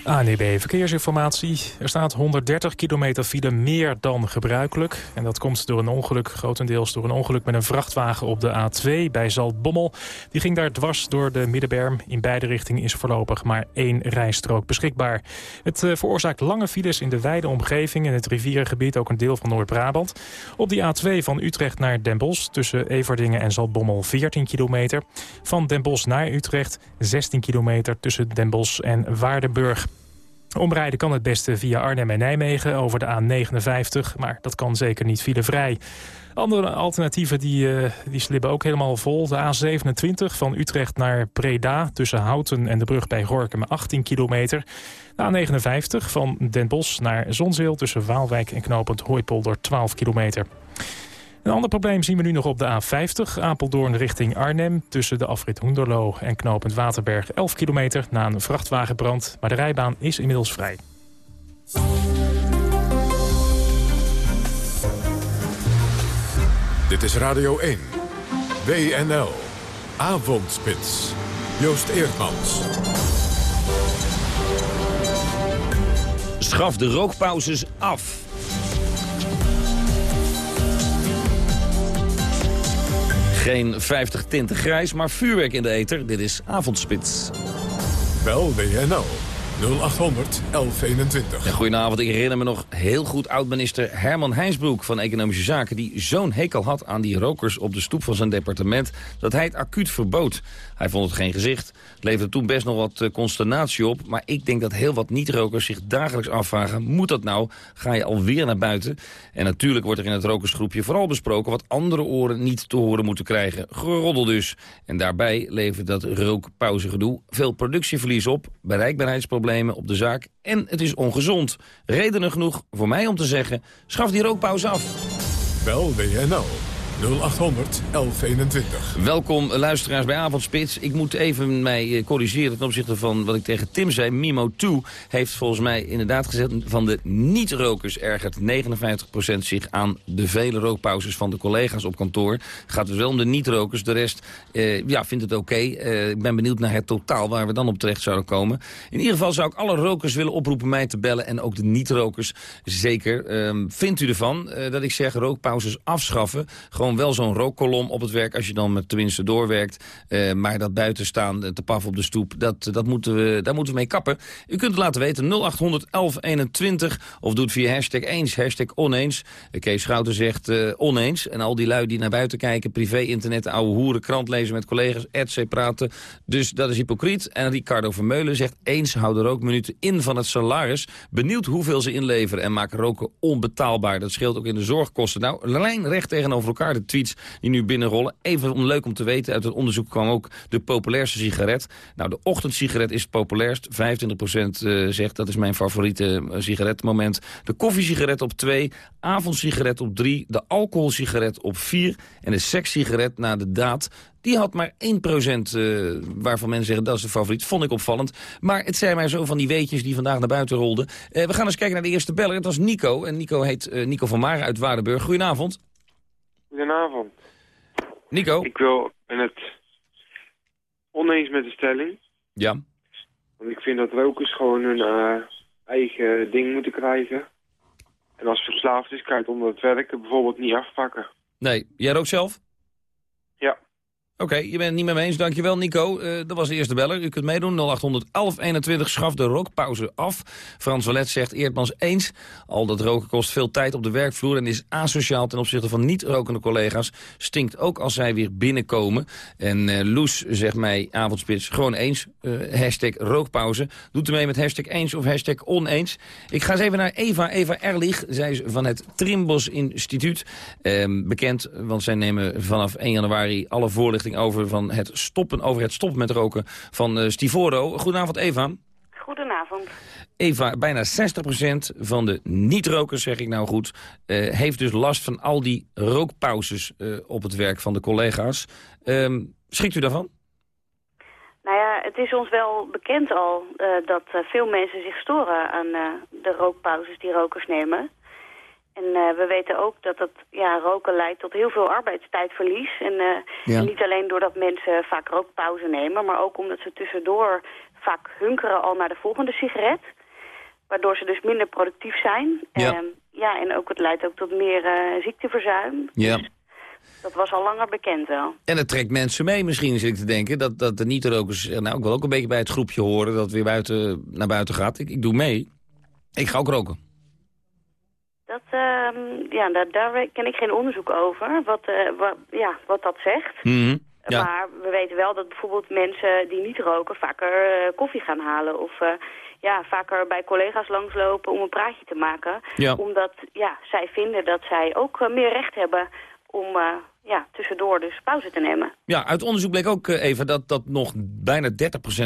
ANEB Verkeersinformatie. Er staat 130 kilometer file meer dan gebruikelijk. En dat komt door een ongeluk, grotendeels door een ongeluk met een vrachtwagen op de A2 bij Zaltbommel. Die ging daar dwars door de middenberm. In beide richtingen is voorlopig maar één rijstrook beschikbaar. Het uh, veroorzaakt lange files in de wijde omgeving. In het rivierengebied, ook een deel van Noord-Brabant. Op die A2 van Utrecht naar Den tussen Everdingen en Zaltbommel 14 kilometer. Van Den Bosch naar Utrecht 16 kilometer tussen Den en Waardenburg. Omrijden kan het beste via Arnhem en Nijmegen over de A59, maar dat kan zeker niet filevrij. Andere alternatieven die, uh, die slibben ook helemaal vol. De A27 van Utrecht naar Preda tussen Houten en de brug bij Gorkum 18 kilometer. De A59 van Den Bosch naar Zonzeel tussen Waalwijk en knooppunt Hooipolder 12 kilometer. Een ander probleem zien we nu nog op de A50. Apeldoorn richting Arnhem. Tussen de afrit Hoenderloo en knooppunt Waterberg 11 kilometer na een vrachtwagenbrand. Maar de rijbaan is inmiddels vrij. Dit is Radio 1. WNL. Avondspits. Joost Eerdmans. Schaf de rookpauzes af. Geen 50 tinten grijs, maar vuurwerk in de eter. Dit is Avondspits. Bel WNL 0800 1121. Ja, goedenavond, ik herinner me nog heel goed oud-minister Herman Heinsbroek van Economische Zaken... die zo'n hekel had aan die rokers op de stoep van zijn departement... dat hij het acuut verbood. Hij vond het geen gezicht. Het leverde toen best nog wat uh, consternatie op. Maar ik denk dat heel wat niet-rokers zich dagelijks afvragen... moet dat nou? Ga je alweer naar buiten? En natuurlijk wordt er in het rokersgroepje vooral besproken... wat andere oren niet te horen moeten krijgen. Geroddel dus. En daarbij levert dat rookpauzegedoe veel productieverlies op... bereikbaarheidsproblemen op de zaak en het is ongezond. Redenen genoeg voor mij om te zeggen, schaf die rookpauze af. Bel WNL 0800 1121. Welkom luisteraars bij Avondspits. Ik moet even mij eh, corrigeren ten opzichte van wat ik tegen Tim zei. Mimo 2 heeft volgens mij inderdaad gezegd... van de niet-rokers ergert 59% zich aan de vele rookpauzes van de collega's op kantoor. Gaat dus wel om de niet-rokers. De rest eh, ja, vindt het oké. Eh, ik ben benieuwd naar het totaal waar we dan op terecht zouden komen. In ieder geval zou ik alle rokers willen oproepen mij te bellen. En ook de niet-rokers zeker. Ehm, vindt u ervan eh, dat ik zeg rookpauzes afschaffen? Gewoon wel zo'n rookkolom op het werk als je dan met tenminste doorwerkt. Uh, maar dat buiten staan te paf op de stoep, dat, dat moeten we, daar moeten we mee kappen. U kunt het laten weten 0800 1121 of doe het via hashtag eens, hashtag oneens. Kees Schouten zegt uh, oneens. En al die lui die naar buiten kijken, privé, internet, oude hoeren, krant lezen met collega's, etc. praten. Dus dat is hypocriet. En Ricardo Vermeulen zegt eens houden rookminuten in van het salaris. Benieuwd hoeveel ze inleveren en maken roken onbetaalbaar. Dat scheelt ook in de zorgkosten. Nou, lijn recht tegenover elkaar tweets die nu binnenrollen. Even leuk om te weten, uit het onderzoek kwam ook de populairste sigaret. Nou, de ochtendsigaret is het populairst. 25% uh, eh, zegt dat is mijn favoriete uh, sigaretmoment. De koffiesigaret op 2, avondsigaret op 3, de alcoholsigaret op 4 en de sekssigaret na de daad die had maar 1% uh, eh, waarvan mensen zeggen dat is de favoriet. Vond ik opvallend. Maar het zijn maar zo van die weetjes die vandaag naar buiten rolden. We gaan eens kijken naar de eerste beller. Het was Nico. En Nico heet Nico van Maren uit Waardenburg. Goedenavond. Goedenavond. Nico? Ik wil het oneens met de stelling. Ja. Want ik vind dat rokers gewoon hun uh, eigen ding moeten krijgen. En als verslaafd is, kan je het onder het werken bijvoorbeeld niet afpakken. Nee, jij rookt zelf? Oké, je bent het niet met me eens. Dankjewel, Nico. Uh, dat was de eerste beller. U kunt meedoen. 0800 1121. Schaf de rookpauze af. Frans Wallet zegt Eerdmans eens. Al dat roken kost veel tijd op de werkvloer... en is asociaal ten opzichte van niet-rokende collega's. Stinkt ook als zij weer binnenkomen. En uh, Loes zegt mij, avondspits, gewoon eens. Uh, hashtag rookpauze. Doet u mee met hashtag eens of hashtag oneens. Ik ga eens even naar Eva. Eva Erlich. Zij is van het Trimbos Instituut. Ehm, bekend, want zij nemen vanaf 1 januari alle voorlichting over, van het stoppen, over het stoppen met roken van uh, Stivoro. Goedenavond Eva. Goedenavond. Eva, bijna 60% van de niet-rokers, zeg ik nou goed... Uh, heeft dus last van al die rookpauzes uh, op het werk van de collega's. Um, schikt u daarvan? Nou ja, het is ons wel bekend al uh, dat veel mensen zich storen aan de rookpauzes die rokers nemen. En uh, we weten ook dat het ja, roken leidt tot heel veel arbeidstijdverlies. En, uh, ja. en, niet alleen doordat mensen vaak rookpauze nemen... maar ook omdat ze tussendoor vaak hunkeren al naar de volgende sigaret. Waardoor ze dus minder productief zijn. Ja, uh, ja en ook het leidt ook tot meer uh, ziekteverzuim. Ja. Dus dat was al langer bekend wel. En het trekt mensen mee misschien, zit ik te denken. Dat, dat de niet-rokers nou, ook wel ook een beetje bij het groepje horen... dat weer buiten, naar buiten gaat. Ik, ik doe mee. Ik ga ook roken. Dat, uh, ja, daar, daar ken ik geen onderzoek over, wat, uh, wat, ja, wat dat zegt. Mm -hmm. ja. Maar we weten wel dat bijvoorbeeld mensen die niet roken vaker uh, koffie gaan halen. Of uh, ja, vaker bij collega's langslopen om een praatje te maken. Ja. Omdat ja, zij vinden dat zij ook meer recht hebben om ja, tussendoor dus pauze te nemen. Ja, uit onderzoek bleek ook even dat, dat nog bijna 30%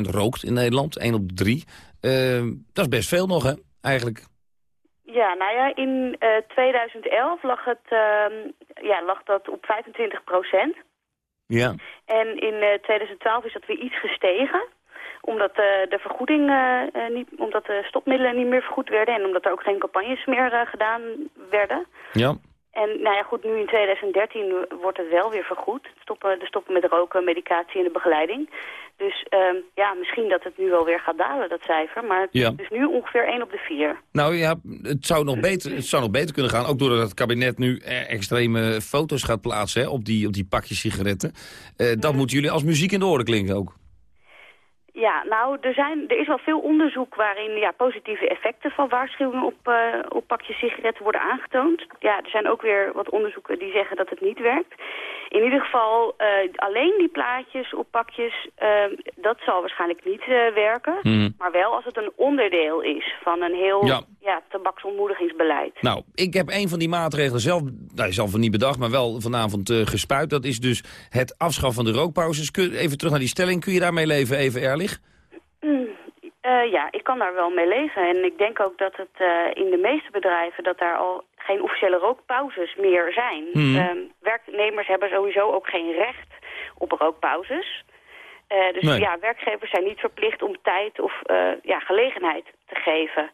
rookt in Nederland. 1 op 3. dat is best veel nog, hè, eigenlijk. Ja, nou ja, in eh, 2011 lag, het, ehm, ja, lag dat op 25 procent. Ja. En in eh, 2012 is dat weer iets gestegen. Omdat eh, de vergoeding, eh, eh, niet, omdat de stopmiddelen niet meer vergoed werden. En omdat er ook geen campagnes meer eh, gedaan werden. Ja. En nou ja, goed, nu in 2013 wordt het wel weer vergoed. Stoppen, de stoppen met roken, medicatie en de begeleiding. Dus ehm, ja, misschien dat het nu wel weer gaat dalen, dat cijfer. Maar het Ja. is dus nu ongeveer 1 op de 4. Nou ja, het zou, nog beter, het zou nog beter kunnen gaan. Ook doordat het kabinet nu extreme foto's gaat plaatsen hè, op, die, op die pakjes sigaretten. Eh, dat moeten jullie als muziek in de oren klinken ook. Ja, nou, er, zijn, er is wel veel onderzoek waarin ja, positieve effecten van waarschuwingen op, eh, op pakjes sigaretten worden aangetoond. Ja, er zijn ook weer wat onderzoeken die zeggen dat het niet werkt. In ieder geval, eh, alleen die plaatjes op pakjes, eh, dat zal waarschijnlijk niet eh, werken. Mhm. Maar wel als het een onderdeel is van een heel Ja. ja. tabaksontmoedigingsbeleid. Nou, ik heb een van die maatregelen zelf, nou, zelf niet bedacht, maar wel vanavond gespuit. Dat is dus het afschaffen van de rookpauzes. Kun, even terug naar die stelling. Kun je daarmee leven, even? Mm, eh, ja, ik kan daar wel mee leven. En ik denk ook dat het in de meeste bedrijven... dat daar al geen officiële rookpauzes meer zijn. Mhm. Ehm, werknemers hebben sowieso ook geen recht op rookpauzes. Eh, dus Nee. ja, werkgevers zijn niet verplicht om tijd of eh, ja, gelegenheid te geven...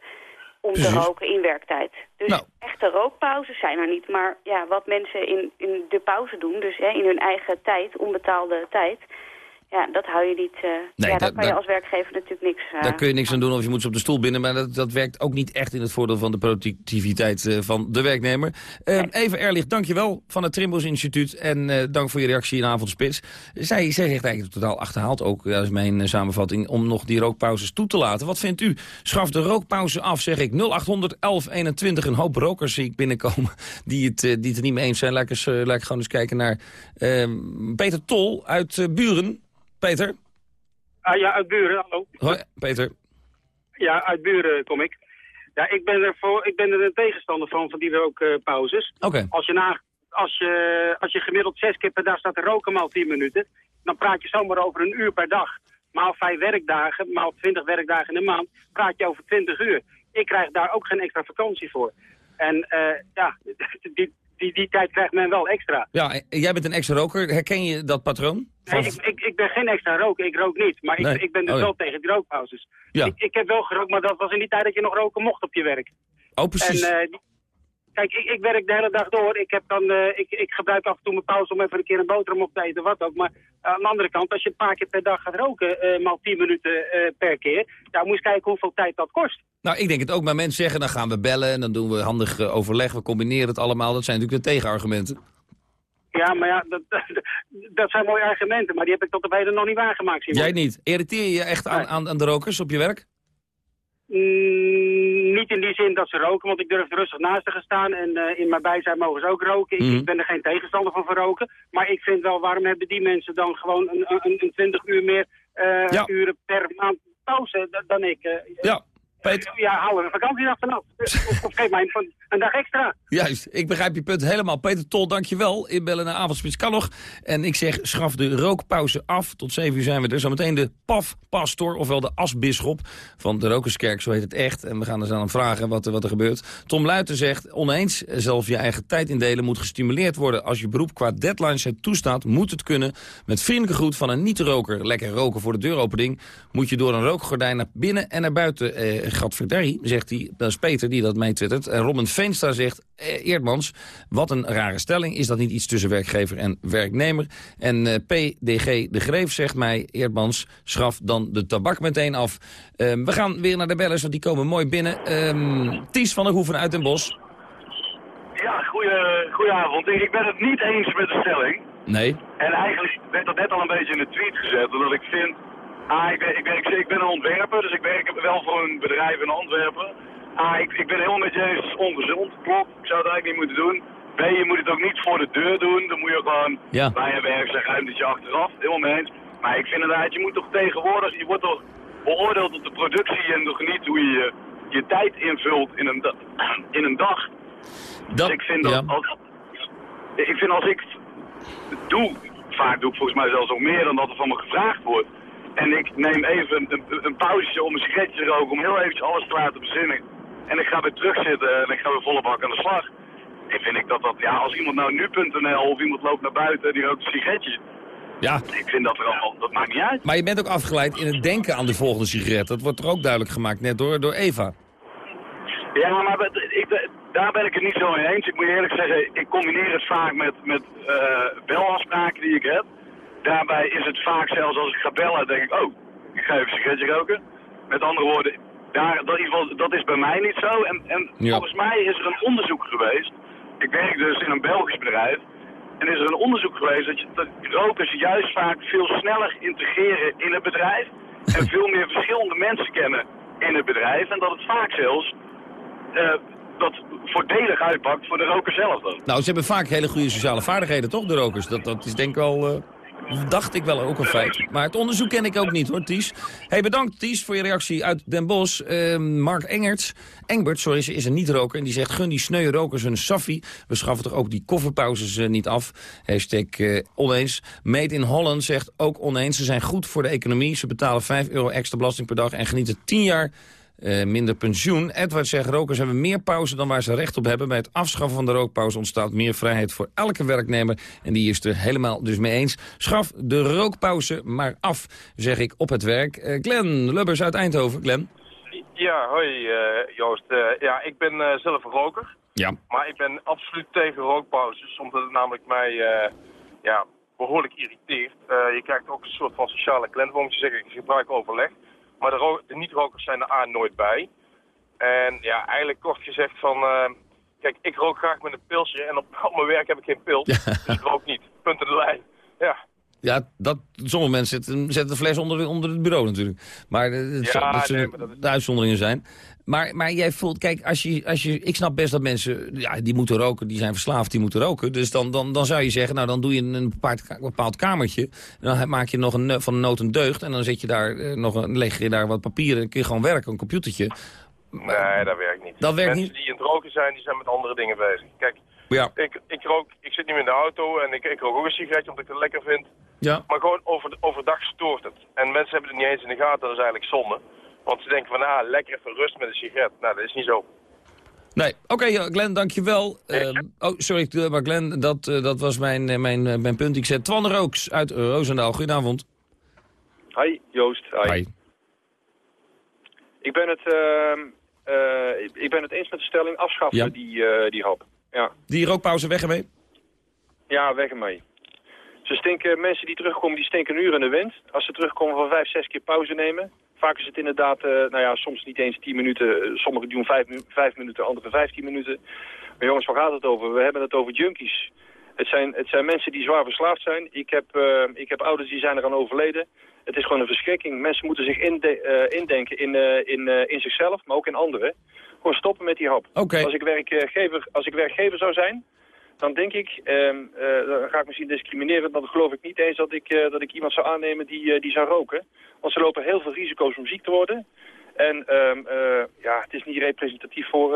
om te roken in werktijd. Dus Nou. echte rookpauzes zijn er niet. Maar ja, wat mensen in, in de pauze doen, dus hè, in hun eigen tijd, onbetaalde tijd... Ja, dat hou je niet. eh, Nee, ja, daar kan je als werkgever natuurlijk niks. eh, Daar kun je niks aan doen of je moet ze op de stoel binden. Maar dat, dat werkt ook niet echt in het voordeel van de productiviteit eh, van de werknemer. Eh, Even Erlich, dankjewel van het Trimbos Instituut. En dank voor je reactie in Avondspits. Zij, zij zegt eigenlijk totaal achterhaald ook, dat is mijn samenvatting, om nog die rookpauzes toe te laten. Wat vindt u? Schaf de rookpauze af, zeg ik. 0800 1121. Een hoop rokers zie ik binnenkomen die het, die het er niet mee eens zijn. Laat ik, eens, laat ik gewoon eens kijken naar eh, Peter Tol uit Buren. Peter? Ah, ja, uit Buren, hallo. Hoi, Peter. Ja, uit Buren kom ik. Ja, ik ben er, voor, ik ben er een tegenstander van, van die rookpauzes. Oké. Als, je na, als, je, als je gemiddeld zes keer per dag staat te roken, maal tien minuten, dan praat je zomaar over een uur per dag. Maal vijf werkdagen, maal twintig werkdagen in de maand, praat je over twintig uur. Ik krijg daar ook geen extra vakantie voor. En eh, ja, die, die, die tijd krijgt men wel extra. Ja, jij bent een ex-roker. Herken je dat patroon? Nee, ik, ik, ik ben geen extra roker, ik rook niet. Maar ik, Nee. ik ben dus Oh ja. wel tegen die rookpauzes. Ja. Ik, ik heb wel gerookt, maar dat was in die tijd dat je nog roken mocht op je werk. Oh, precies. En, eh, kijk, ik, ik werk de hele dag door. Ik, heb dan, eh, ik, ik gebruik af en toe mijn pauze om even een keer een boterham op te eten, wat ook. Maar aan de andere kant, als je een paar keer per dag gaat roken, eh maal 10 minuten per keer, ja, moet je kijken hoeveel tijd dat kost. Nou, ik denk het ook. Maar mensen zeggen, dan gaan we bellen en dan doen we handig overleg. We combineren het allemaal. Dat zijn natuurlijk de tegenargumenten. Ja, maar ja, dat, dat zijn mooie argumenten, maar die heb ik tot op heden nog niet waargemaakt zien Jij niet. Irriteer je je echt aan, aan, aan de rokers op je werk? Mm, niet in die zin dat ze roken, want ik durf rustig naast te gaan staan. En eh, in mijn bijzijn mogen ze ook roken. Ik, Mhm. ik ben er geen tegenstander van van roken. Maar ik vind wel, waarom hebben die mensen dan gewoon een, een, een 20 uur meer eh, Ja. uren per maand pauze da- dan ik? eh. Ja, Peter. Ja, er een vakantiedag vanaf. of, of geef mij een, een dag extra. Juist, ik begrijp je punt helemaal. Peter Tol, dankjewel. Inbellen naar Avondspits kan nog. En ik zeg, schaf de rookpauze af. Tot 7 uur zijn we er. Zometeen de PAF-pastor, ofwel de asbisschop van de Rokerskerk, zo heet het echt. En we gaan dus aan hem vragen wat, er- wat er gebeurt. Tom Luiten zegt, oneens, zelf je eigen tijd indelen moet gestimuleerd worden. Als je beroep qua deadlines het toestaat, moet het kunnen. Met vriendelijke groet van een niet-roker. Lekker roken voor de deuropening. Moet je door een rookgordijn naar binnen en naar buiten. Eh, Gadverderrie, zegt hij. Dat is Peter die dat mij twittert. En Robin Veenstra zegt, eh, Eerdmans, wat een rare stelling. Is dat niet iets tussen werkgever en werknemer? En eh, PDG De Greef zegt mij, Eerdmans, schaf dan de tabak meteen af. Eh, we gaan weer naar de bellers, want die komen mooi binnen. Ehm Ties van der Hoeven uit Den Bosch. Ja, goeie, goedenavond. Ik ik ben het niet eens met de stelling. Nee. En eigenlijk werd dat net al een beetje in de tweet gezet, omdat ik vind... Ah, ik ben, ik, ben, ik, ik ben een ontwerper, dus ik werk wel voor een bedrijf in Antwerpen. Ah, ik, ik ben helemaal met je eens, ongezond, klopt. Ik zou het eigenlijk niet moeten doen. B, je moet het ook niet voor de deur doen. Dan moet je gewoon Ja. bij een werk zeggen, ruimtetje achteraf. Helemaal mee eens. Maar ik vind inderdaad, je moet toch tegenwoordig, je wordt toch beoordeeld op de productie en toch niet hoe je je, je tijd invult in een, da- in een dag. dus ik vind dat als, ik vind als ik doe, vaak doe ik volgens mij zelfs ook meer dan dat er van me gevraagd wordt. En ik neem even een, pauzetje om een sigaretje te roken, om heel eventjes alles te laten bezinnen. en ik ga weer terugzitten en ik ga weer volle bak aan de slag. En vind ik dat dat, ja, als iemand nou nu.nl of iemand loopt naar buiten die rookt een sigaretje. Ja. Ik vind dat er allemaal, dat maakt niet uit. Maar je bent ook afgeleid in het denken aan de volgende sigaret. Dat wordt er ook duidelijk gemaakt, net door, door Eva. Ja, maar dat- ik, daar ben ik het niet zo mee eens. Ik moet je eerlijk zeggen, ik combineer het vaak met, met eh, belafspraken die ik heb. Daarbij is het vaak zelfs als ik ga bellen, denk ik, oh, ik ga even een sigaretje roken. Met andere woorden, daar, dat, in ieder geval, dat is bij mij niet zo. En, en Ja. volgens mij is er een onderzoek geweest. Ik werk dus in een Belgisch bedrijf. En is er een onderzoek geweest dat, je, dat rokers juist vaak veel sneller integreren in het bedrijf. En veel meer verschillende mensen kennen in het bedrijf. En dat het vaak zelfs eh, dat voordelig uitpakt voor de roker zelf dan. Nou, ze hebben vaak hele goede sociale vaardigheden, toch, de rokers? Dat, dat is denk ik wel... eh, dacht ik wel ook een feit. Maar het onderzoek ken ik ook niet, hoor, Ties. hey, bedankt, Ties, voor je reactie uit Den Bosch. Eh, Mark Engerts, Engbert, sorry, ze is een niet-roker. En die zegt, gun die sneu rokers een saffie. We schaffen toch ook die kofferpauzes eh, niet af. Hashtag eh, oneens. Made in Holland zegt ook oneens. Ze zijn goed voor de economie. Ze betalen 5 euro extra belasting per dag en genieten 10 jaar eh, minder pensioen. Edward zegt, rokers hebben meer pauze dan waar ze recht op hebben. Bij het afschaffen van de rookpauze ontstaat meer vrijheid voor elke werknemer. En die is er helemaal dus mee eens. Schaf de rookpauze maar af, zeg ik op het werk. Eh, Glenn Lubbers uit Eindhoven. Glenn? Ja, hoi eh, Joost. Ja, ik ben zelf een roker. Ja. Maar ik ben absoluut tegen rookpauzes, omdat het namelijk mij ja, behoorlijk irriteert. Je krijgt ook een soort van sociale klantwong. Ze zeggen, ik gebruik overleg. Maar de, de niet-rokers zijn er A nooit bij. En ja, eigenlijk kort gezegd van... eh, kijk, ik rook graag met een pilsje en op, op mijn werk heb ik geen pils. Dus ik rook niet. Punt in de lijn. Ja. Ja, dat, sommige mensen zetten, zetten de fles onder, onder het bureau natuurlijk. Maar eh, het Ja, zou- dat nee, maar dat is- de uitzonderingen zijn. Maar, maar jij voelt, kijk, als je, als je, ik snap best dat mensen, ja, die moeten roken, die zijn verslaafd, die moeten roken. Dus dan, dan, dan zou je zeggen, nou dan doe je een bepaald, bepaald kamertje. Dan maak je nog een, van een nood een deugd. En dan zet je daar eh, nog een, leg je daar wat papieren. Dan kun je gewoon werken, een computertje. Nee, dat werkt niet. Dat werkt Mensen die in het roken zijn, die zijn met andere dingen bezig. Kijk, Ja. ik, ik, rook, ik zit nu in de auto en ik, ik rook ook een sigaretje omdat ik het lekker vind. Ja. Maar gewoon over, overdag stoort het. En mensen hebben het niet eens in de gaten, dat is eigenlijk zonde. Want ze denken van, ah, lekker even rust met een sigaret. Nou, dat is niet zo. Nee, oké ja, Glenn, dankjewel. Ehm, oh, sorry, eh, maar Glenn, dat, eh, dat was mijn, eh, mijn, eh, mijn punt. Ik zet Twan Rooks uit eh, Roosendaal. Goedenavond. Hi, Joost. Hi. Ik ben het, ehm, eh, ik- ben het eens met de stelling afschaffen, Ja. die, eh, die hap. Ja. Die rookpauze weg ermee? ja, weg ermee. Ze stinken, mensen die terugkomen, die stinken een uur in de wind. Als ze terugkomen van vijf, zes keer pauze nemen. Vaak is het inderdaad, eh, nou ja, soms niet eens tien minuten. Eh, Sommigen doen vijf, mi- vijf minuten, anderen vijftien minuten. Maar jongens, waar gaat het over? We hebben het over junkies. Het zijn, het zijn mensen die zwaar verslaafd zijn. Ik heb, eh, ik heb ouders die zijn eraan overleden. Het is gewoon een verschrikking. Mensen moeten zich inde- indenken in, in, in zichzelf, maar ook in anderen. Gewoon stoppen met die hap. Als, ik werkgever, als ik werkgever zou zijn, dan denk ik, ehm, eh, dan ga ik misschien discrimineren, dan geloof ik niet eens dat ik, eh, dat ik iemand zou aannemen die, eh, die zou roken. Want ze lopen heel veel risico's om ziek te worden. En ehm, eh, ja, het is niet representatief voor,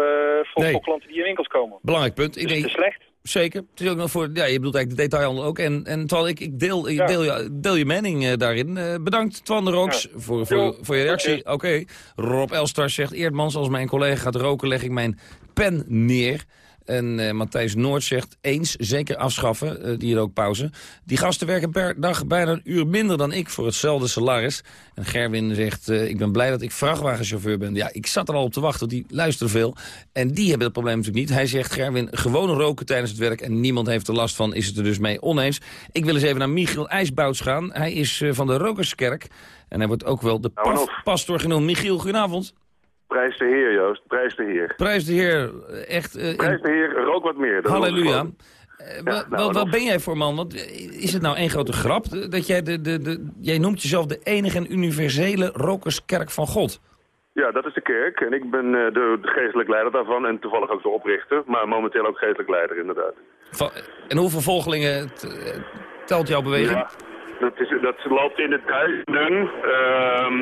voor, Nee. voor klanten die in winkels komen. Belangrijk punt. Dus het is slecht. Zeker. Het is ook nog voor, ja, je bedoelt eigenlijk de detailhandel ook. En, en Twan, ik, ik deel, ik deel, je- deel je mening daarin. Bedankt, Twan de Rooks, Ja. voor, voor, voor je reactie. Oké. Rob Elstars zegt, Eerdmans, als mijn collega gaat roken, leg ik mijn pen neer. En eh, Matthijs Noord zegt, eens, zeker afschaffen, eh, die rookpauze. Die gasten werken per dag bijna een uur minder dan ik voor hetzelfde salaris. En Gerwin zegt, eh, ik ben blij dat ik vrachtwagenchauffeur ben. Ja, ik zat er al op te wachten, want die luisteren veel. En die hebben het probleem natuurlijk niet. Hij zegt, Gerwin, gewoon roken tijdens het werk en niemand heeft er last van, is het er dus mee oneens. Ik wil eens even naar Michiel IJsbouts gaan. Hij is van de Rokerskerk en hij wordt ook wel de Nou, paf- of. pastoor genoemd. Michiel, goedenavond. Prijs de Heer, Joost. Prijs de Heer. Prijs de heer, echt... in- Prijs de Heer, rook wat meer. Halleluja. Eh, Ja, nou, wat ben jij voor man? Want eh, is het nou één grote grap? Dat jij, de, de, de, jij noemt jezelf de enige en universele rokerskerk van God. Ja, dat is de kerk. En ik ben de, geestelijk leider daarvan. En toevallig ook de oprichter. Maar momenteel ook geestelijk leider, inderdaad. Van, en hoeveel volgelingen telt jouw beweging? Ja, dat, is, dat loopt in de duizenden. Ehm,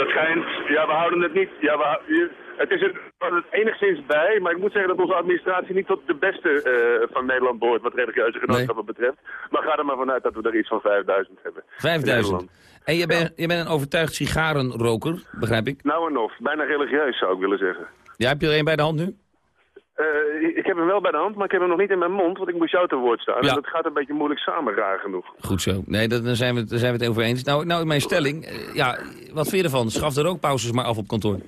dat schijnt... Ja, we houden het niet... Ja, we, het is er het enigszins bij, maar ik moet zeggen dat onze administratie niet tot de beste eh, van Nederland behoort wat religieuze genootschappen betreft. Maar ga er maar vanuit dat we er iets van 5000 hebben. in 5000. Nederland. En je bent, je bent een overtuigd sigarenroker, begrijp ik? Nou en of, bijna religieus zou ik willen zeggen. Ja, heb je er een bij de hand nu? Eh, ik heb hem wel bij de hand, maar ik heb hem nog niet in mijn mond, want ik moest jou te woord staan. Ja. En dat gaat een beetje moeilijk samen, raar genoeg. Goed zo. Nee, dat- daar zijn we, daar zijn we het over eens. Nou, nou mijn stelling. eh, ja, wat vind je ervan? Schaf de rookpauzes maar af op kantoor.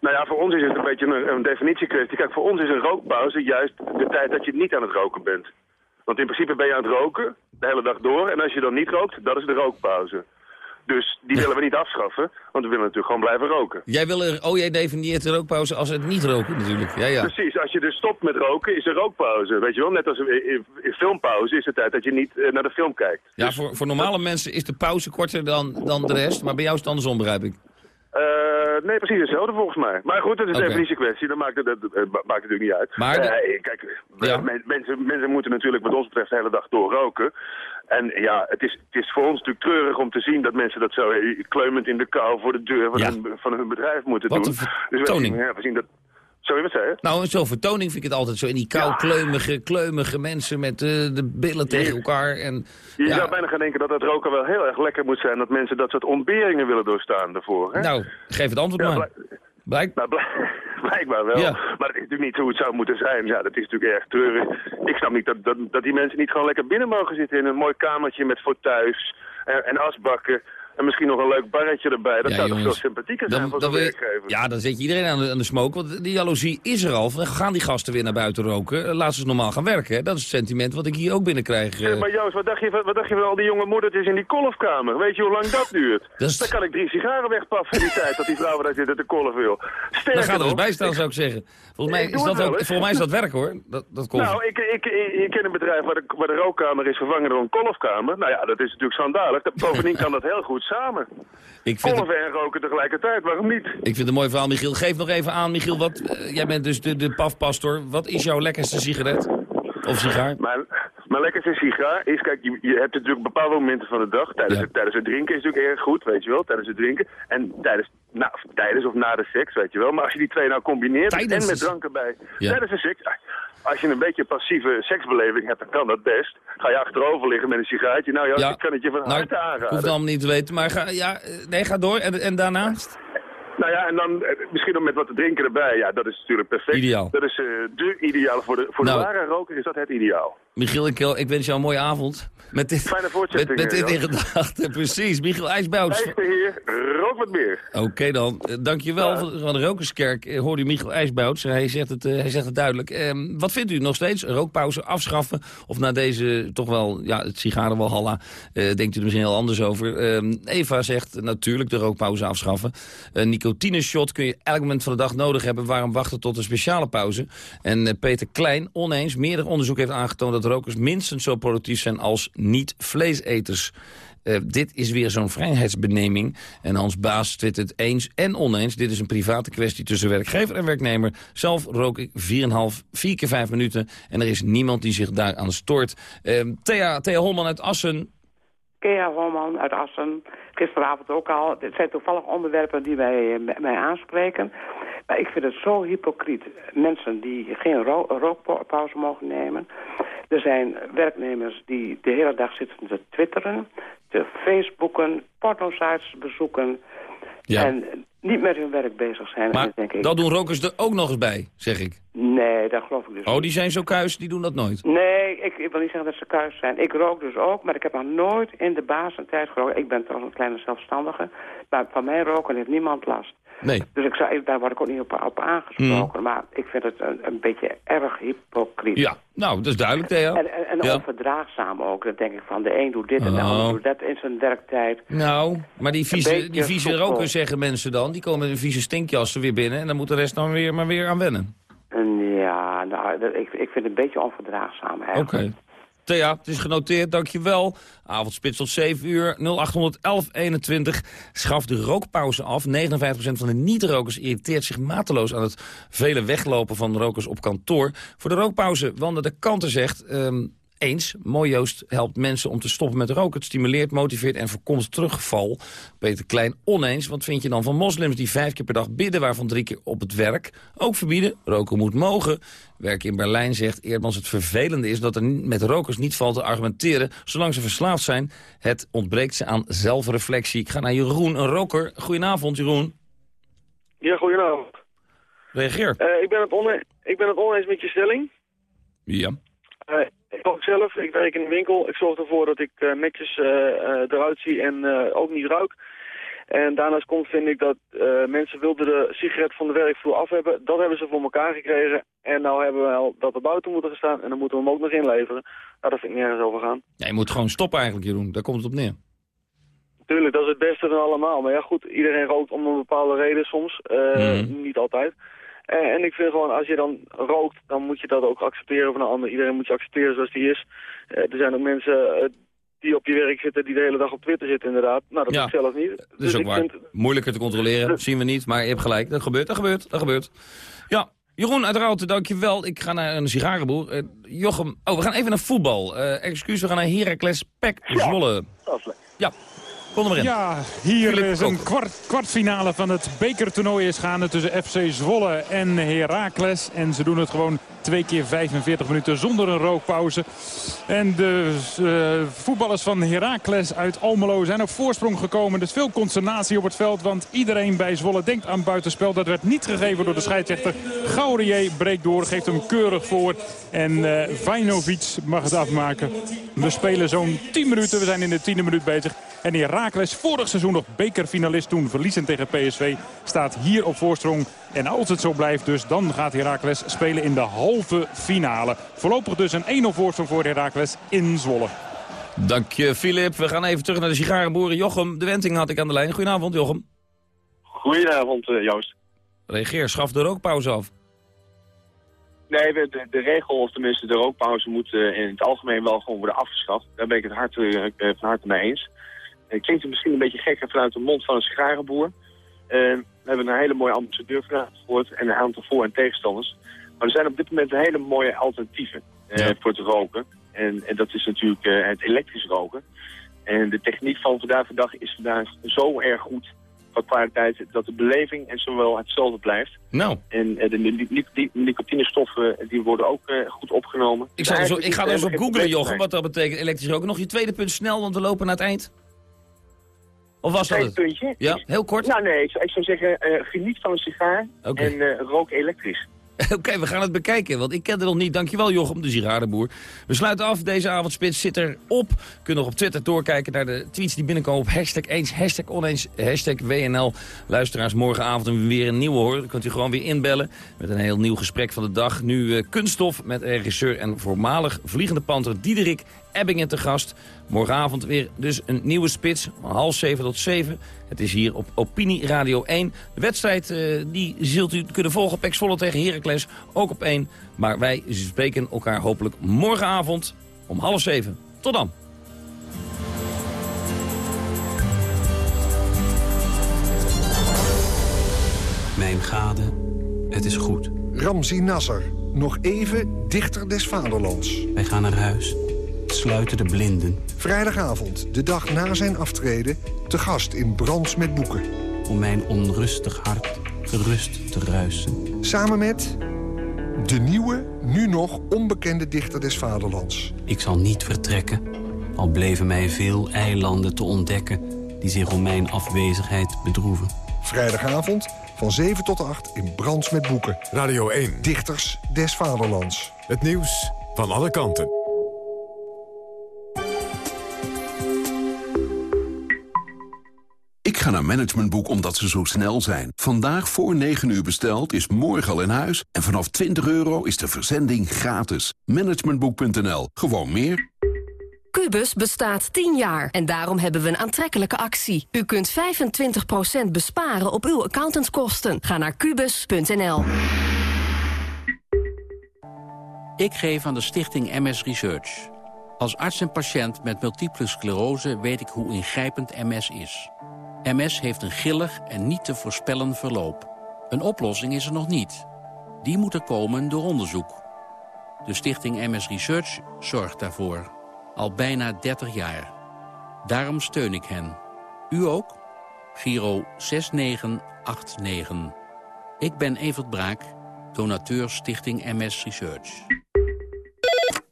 Nou ja, voor ons is het een beetje een, een definitiekwestie. Kijk, voor ons is een rookpauze juist de tijd dat je niet aan het roken bent. Want in principe ben je aan het roken, de hele dag door. En als je dan niet rookt, dat is de rookpauze. Dus die willen we niet afschaffen, want we willen natuurlijk gewoon blijven roken. Jij wil er, oh jij definieert de rookpauze als het niet roken natuurlijk. Ja, ja. Precies, als je dus stopt met roken, is er rookpauze. Weet je wel, net als in, filmpauze is het tijd dat je niet eh, naar de film kijkt. Ja, voor, voor normale mensen is de pauze korter dan, dan de rest. Maar bij jou is het andersom, begrijp ik. Eh, nee, precies hetzelfde volgens mij. Maar goed, het is Oké. een definitiekwestie, dat maakt het, dat, dat maakt natuurlijk niet uit. Maar de- Eh, kijk, men- mensen, mensen moeten natuurlijk wat ons betreft de hele dag door roken. En ja, het is, het is voor ons natuurlijk treurig om te zien dat mensen dat zo eh, kleumend in de kou voor de deur van, Ja. hun, van hun bedrijf moeten Wat doen. een Dus we, ja, we zien dat... Sorry, wat zei je? Nou, zo'n vertoning vind ik het altijd zo. In die kou, kleumige, kleumige mensen met eh, de billen tegen elkaar. En, Je ja, zou bijna gaan denken dat het roken wel heel erg lekker moet zijn... dat mensen dat soort ontberingen willen doorstaan daarvoor. Hè? Nou, geef het antwoord Ja, maar. Blijk... Nou, blijk- blijkbaar wel. Ja. Maar het is natuurlijk niet zo hoe het zou moeten zijn. Ja, dat is natuurlijk erg treurig. Ik snap niet dat, dat, dat die mensen niet gewoon lekker binnen mogen zitten... in een mooi kamertje met fauteuils en, en asbakken... En misschien nog een leuk barretje erbij. Dat Ja, zou toch veel sympathieker zijn Dan, voor zo'n je- werkgever. ja, dan zet je iedereen aan de, aan de smoke. Want die jaloezie is er al. Gaan die gasten weer naar buiten roken. Eh, Laat ze normaal gaan werken. Hè? Dat is het sentiment wat ik hier ook binnenkrijg. eh. Ja, maar Joost, wat dacht, je wat dacht je van al die jonge moedertjes in die kolfkamer? Weet je hoe lang dat duurt? Dat is- Dan kan ik drie sigaren wegpaffen in die tijd dat die vrouwen daar zitten te kolf wil. Sterker Dan gaat er eens nog, bij staan, zou ik zeggen. Volgens mij, Ik is dat wel, ook, volgens mij is dat werk, hoor. Dat, dat. Nou, ik, ik, ik, ik ken een bedrijf waar de, waar de rookkamer is vervangen door een kolfkamer. Nou ja, dat is natuurlijk schandalig. Dat- Bovendien kan dat heel goed samen. ik, vind Kolven en roken tegelijkertijd, waarom niet? ik vind het een mooi verhaal, Michiel. Geef nog even aan, Michiel. Wat, eh, jij bent dus de, de pafpastor. Wat is jouw lekkerste sigaret? Of sigaar? Maar, maar lekkerste sigaar is, kijk, je, je hebt natuurlijk bepaalde momenten van de dag. Tijdens, het, tijdens het drinken is het natuurlijk erg goed, weet je wel. Tijdens het drinken. En tijdens, nou, tijdens of na de seks, weet je wel. Maar als je die twee nou combineert Tijdens en met drank erbij. Ja. Tijdens de seks, ah, als je een beetje passieve seksbeleving hebt, dan kan dat best. Ga je achterover liggen met een sigaartje. Nou ja, Ja. ik kan het je van Nou, harte ik aanraden. hoef het allemaal niet te weten. Maar ga, ja, eh, nee, ga door. En, en daarnaast? Nou ja, en dan eh, misschien nog met wat te drinken erbij. Ja, dat is natuurlijk perfect. Ideaal. Dat is eh de ideaal. Voor de, voor Nou. de ware roker is dat het ideaal. Michiel, ik, ik wens jou een mooie avond. Met dit, Fijne met, voortzetting. met dit in gedachten. Precies. Michiel IJsbouts. Heer, rook wat meer. Oké dan, Eh, dankjewel van van de Rokerskerk. Eh, Hoorde u Michiel IJsbouts, hij zegt het, eh, hij zegt het duidelijk. Ehm, wat vindt u nog steeds? Rookpauze afschaffen? Of na deze toch wel, ja, het sigarenwalhalla, denkt u er misschien heel anders over? Ehm, Eva zegt natuurlijk de rookpauze afschaffen. Een nicotineshot kun je elk moment van de dag nodig hebben. Waarom wachten tot een speciale pauze? En Peter Klein, oneens, meerdere onderzoek heeft aangetoond... dat rokers minstens zo productief zijn als niet-vleeseters. Eh, dit is weer zo'n vrijheidsbeneming. En Hans Baas twittert eens en oneens. Dit is een private kwestie tussen werkgever en werknemer. Zelf rook ik 4,5, 4 keer 5 minuten. En er is niemand die zich daaraan stoort. Eh, Thea, Thea Holman uit Assen. Kea Holman uit Assen. Gisteravond ook al. Dit zijn toevallig onderwerpen die mij, eh, mij aanspreken. Maar ik vind het zo hypocriet. Mensen die geen ro rookpauze mogen nemen. Er zijn werknemers die de hele dag zitten te twitteren, te facebooken, pornosites bezoeken. Ja. En niet met hun werk bezig zijn. Maar denk ik, dat doen rokers er ook nog eens bij, zeg ik. Nee, dat geloof ik dus Oh, die zijn zo kuis, die doen dat nooit. Nee, ik, ik wil niet zeggen dat ze kuis zijn. Ik rook dus ook, maar ik heb nog nooit in de basentijd gerookt. Ik ben trouwens een kleine zelfstandige. Maar van mijn roken heeft niemand last. Nee. Dus ik zou, daar word ik ook niet op, op aangesproken. Maar ik vind het een, een beetje erg hypocriet. Ja, nou, dat is duidelijk, Thea. En, en, en Ja. onverdraagzaam ook. Dan denk ik van de een doet dit en de Oh. ander doet dat in zijn werktijd. Nou, maar die vieze, die vieze rokers zeggen mensen dan. Die komen met een vieze stinkjassen weer binnen. En dan moet de rest dan weer maar weer aan wennen. En ja, nou, dat, ik, ik vind het een beetje onverdraagzaam Oké. eigenlijk. Thea, het is genoteerd, dankjewel. Avondspits tot 7 uur, 0800 1121. Schaf de rookpauze af. 59% van de niet-rokers irriteert zich mateloos aan het vele weglopen van rokers op kantoor. Voor de rookpauze, Wanda de Kanter zegt... ehm, eens, mooi Joost helpt mensen om te stoppen met roken. Het stimuleert, motiveert en voorkomt terugval. Peter Klein oneens. Wat vind je dan van moslims die vijf keer per dag bidden... waarvan drie keer op het werk? Ook verbieden, roken moet mogen. Werk in Berlijn zegt Eerdmans het vervelende is... dat er met rokers niet valt te argumenteren... zolang ze verslaafd zijn. Het ontbreekt ze aan zelfreflectie. Ik ga naar Jeroen, een roker. Goedenavond, Jeroen. Ja, goedenavond. Reageer. Eh, ik, ben het one- ik ben het oneens met je stelling. Ja. Eh, ik ook zelf, ik werk in een winkel. Ik zorg ervoor dat ik eh, netjes eh, eh, eruit zie en ook niet ruik. En daarnaast komt, vind ik, dat mensen wilden de sigaret van de werkvloer af hebben. Dat hebben ze voor elkaar gekregen. En nou hebben we al dat we buiten moeten staan en dan moeten we hem ook nog inleveren. Nou, daar vind ik nergens over gaan. Ja, je moet gewoon stoppen eigenlijk, Jeroen. Daar komt het op neer. Tuurlijk, dat is het beste van allemaal. Maar ja, goed, iedereen rookt om een bepaalde reden soms. Mhm. Niet altijd. En, en ik vind gewoon, als je dan rookt, dan moet je dat ook accepteren van een ander. Iedereen moet je accepteren zoals die is. Eh, er zijn ook mensen eh, die op je werk zitten, die de hele dag op Twitter zitten inderdaad. Nou, dat Ja. doe ik zelf niet. Dat Dus is ook ik waar. vind, Moeilijker te controleren, zien we niet. Maar je hebt gelijk, dat gebeurt, dat gebeurt, dat gebeurt. Ja, Jeroen uit dankjewel. Ik ga naar een sigarenboer. Eh, Jochem, oh, we gaan even naar voetbal. Eh excuus, we gaan naar Heracles Pek Zwolle. Ja, kom er maar in. Ja, hier is een kwart, kwartfinale van het bekertoernooi is gaande tussen FC Zwolle en Heracles. En ze doen het gewoon twee keer 45 minuten zonder een rookpauze. En de eh, voetballers van Heracles uit Almelo zijn op voorsprong gekomen. Dus veel consternatie op het veld, want iedereen bij Zwolle denkt aan buitenspel. Dat werd niet gegeven door de scheidsrechter. Gaurier breekt door, geeft hem keurig voor. En Vajnovic mag het afmaken. We spelen zo'n 10 minuten, we zijn in de tiende minuut bezig. En Heracles, vorig seizoen nog bekerfinalist toen verliezen tegen PSV, staat hier op voorsprong. En als het zo blijft dus, dan gaat Heracles spelen in de halve finale. Voorlopig dus een 1-0 voorsprong voor Heracles in Zwolle. Dank je, Filip. We gaan even terug naar de sigarenboeren. Jochem, de Wenting had ik aan de lijn. Goedenavond, Jochem. Goedenavond, eh, Joost. Reageer, schaf de rookpauze af. Nee, de, de, de regel, of tenminste de rookpauze, moet eh, in het algemeen wel gewoon worden afgeschaft. Daar ben ik het eh, van harte mee eens. Het klinkt misschien een beetje gek vanuit de mond van een sigarenboer. Eh, we hebben een hele mooie ambassadeur vandaag gehoord en een aantal voor- en tegenstanders. Maar er zijn op dit moment hele mooie alternatieven eh, voor het roken. En, en dat is natuurlijk eh, het elektrisch roken. En de techniek van vandaag de dag is vandaag zo erg goed qua kwaliteit dat de beleving en zowel hetzelfde blijft. Nou. En eh, de ni- ni- ni- nicotinestoffen die worden ook goed opgenomen. Ik, zal dus, ik ga dus er op helemaal googlen, Jochem, wat dat betekent elektrisch roken. Nog je tweede punt snel, want we lopen naar het eind. Of was dat het? puntje? Ja, heel kort. Nou nee, ik, zou- ik zou zeggen, eh, geniet van een sigaar en eh, rook elektrisch. Oké, we gaan het bekijken, want ik ken het nog niet. Dankjewel Jochem, de sigarenboer. We sluiten af, deze avondspits zit erop. Kunt nog op Twitter doorkijken naar de tweets die binnenkomen op hashtag eens, hashtag oneens, hashtag WNL. Luisteraars, morgenavond weer een nieuwe hoor. Dan kunt u gewoon weer inbellen met een heel nieuw gesprek van de dag. Nu eh, kunststof met regisseur en voormalig vliegende panter Diederik Ebbingen te gast. Morgenavond weer dus een nieuwe spits, van half zeven tot zeven. Het is hier op Opinie Radio 1. De wedstrijd eh, die zult u kunnen volgen. Pek Zwolle tegen Heracles, ook op 1. Maar wij spreken elkaar hopelijk morgenavond om half zeven. Tot dan. Mijn gade, het is goed. Ramzi Nasser, nog even dichter des vaderlands. Wij gaan naar huis, sluiten de blinden. Vrijdagavond, de dag na zijn aftreden, te gast in Brands met Boeken. Om mijn onrustig hart gerust te ruisen. Samen met de nieuwe, nu nog onbekende dichter des vaderlands. Ik zal niet vertrekken, al bleven mij veel eilanden te ontdekken... die zich om mijn afwezigheid bedroeven. Vrijdagavond van 7 tot 8 in Brands met Boeken. Radio 1. Dichters des vaderlands. Het nieuws van alle kanten. Ga naar Managementboek omdat ze zo snel zijn. Vandaag voor 9 uur besteld is morgen al in huis. En vanaf 20 euro is de verzending gratis. Managementboek.nl. Gewoon meer. Cubus bestaat 10 jaar en daarom hebben we een aantrekkelijke actie. U kunt 25% besparen op uw accountantskosten. Ga naar kubus.nl. Ik geef aan de stichting MS Research. Als arts en patiënt met multiple sclerose weet ik hoe ingrijpend MS is. MS heeft een gillig en niet te voorspellen verloop. Een oplossing is er nog niet. Die moet er komen door onderzoek. De stichting MS Research zorgt daarvoor. Al bijna 30 jaar. Daarom steun ik hen. U ook? Giro 6989. Ik ben Evert Braak, donateur Stichting MS Research.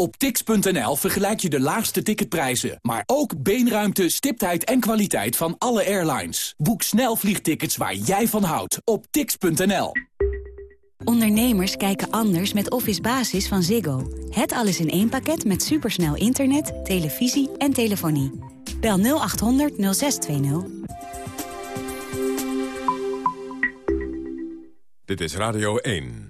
Op tix.nl vergelijk je de laagste ticketprijzen, maar ook beenruimte, stiptheid en kwaliteit van alle airlines. Boek snel vliegtickets waar jij van houdt op tix.nl. Ondernemers kijken anders met Office Basis van Ziggo. Het alles in één pakket met supersnel internet, televisie en telefonie. Bel 0800 0620. Dit is Radio 1.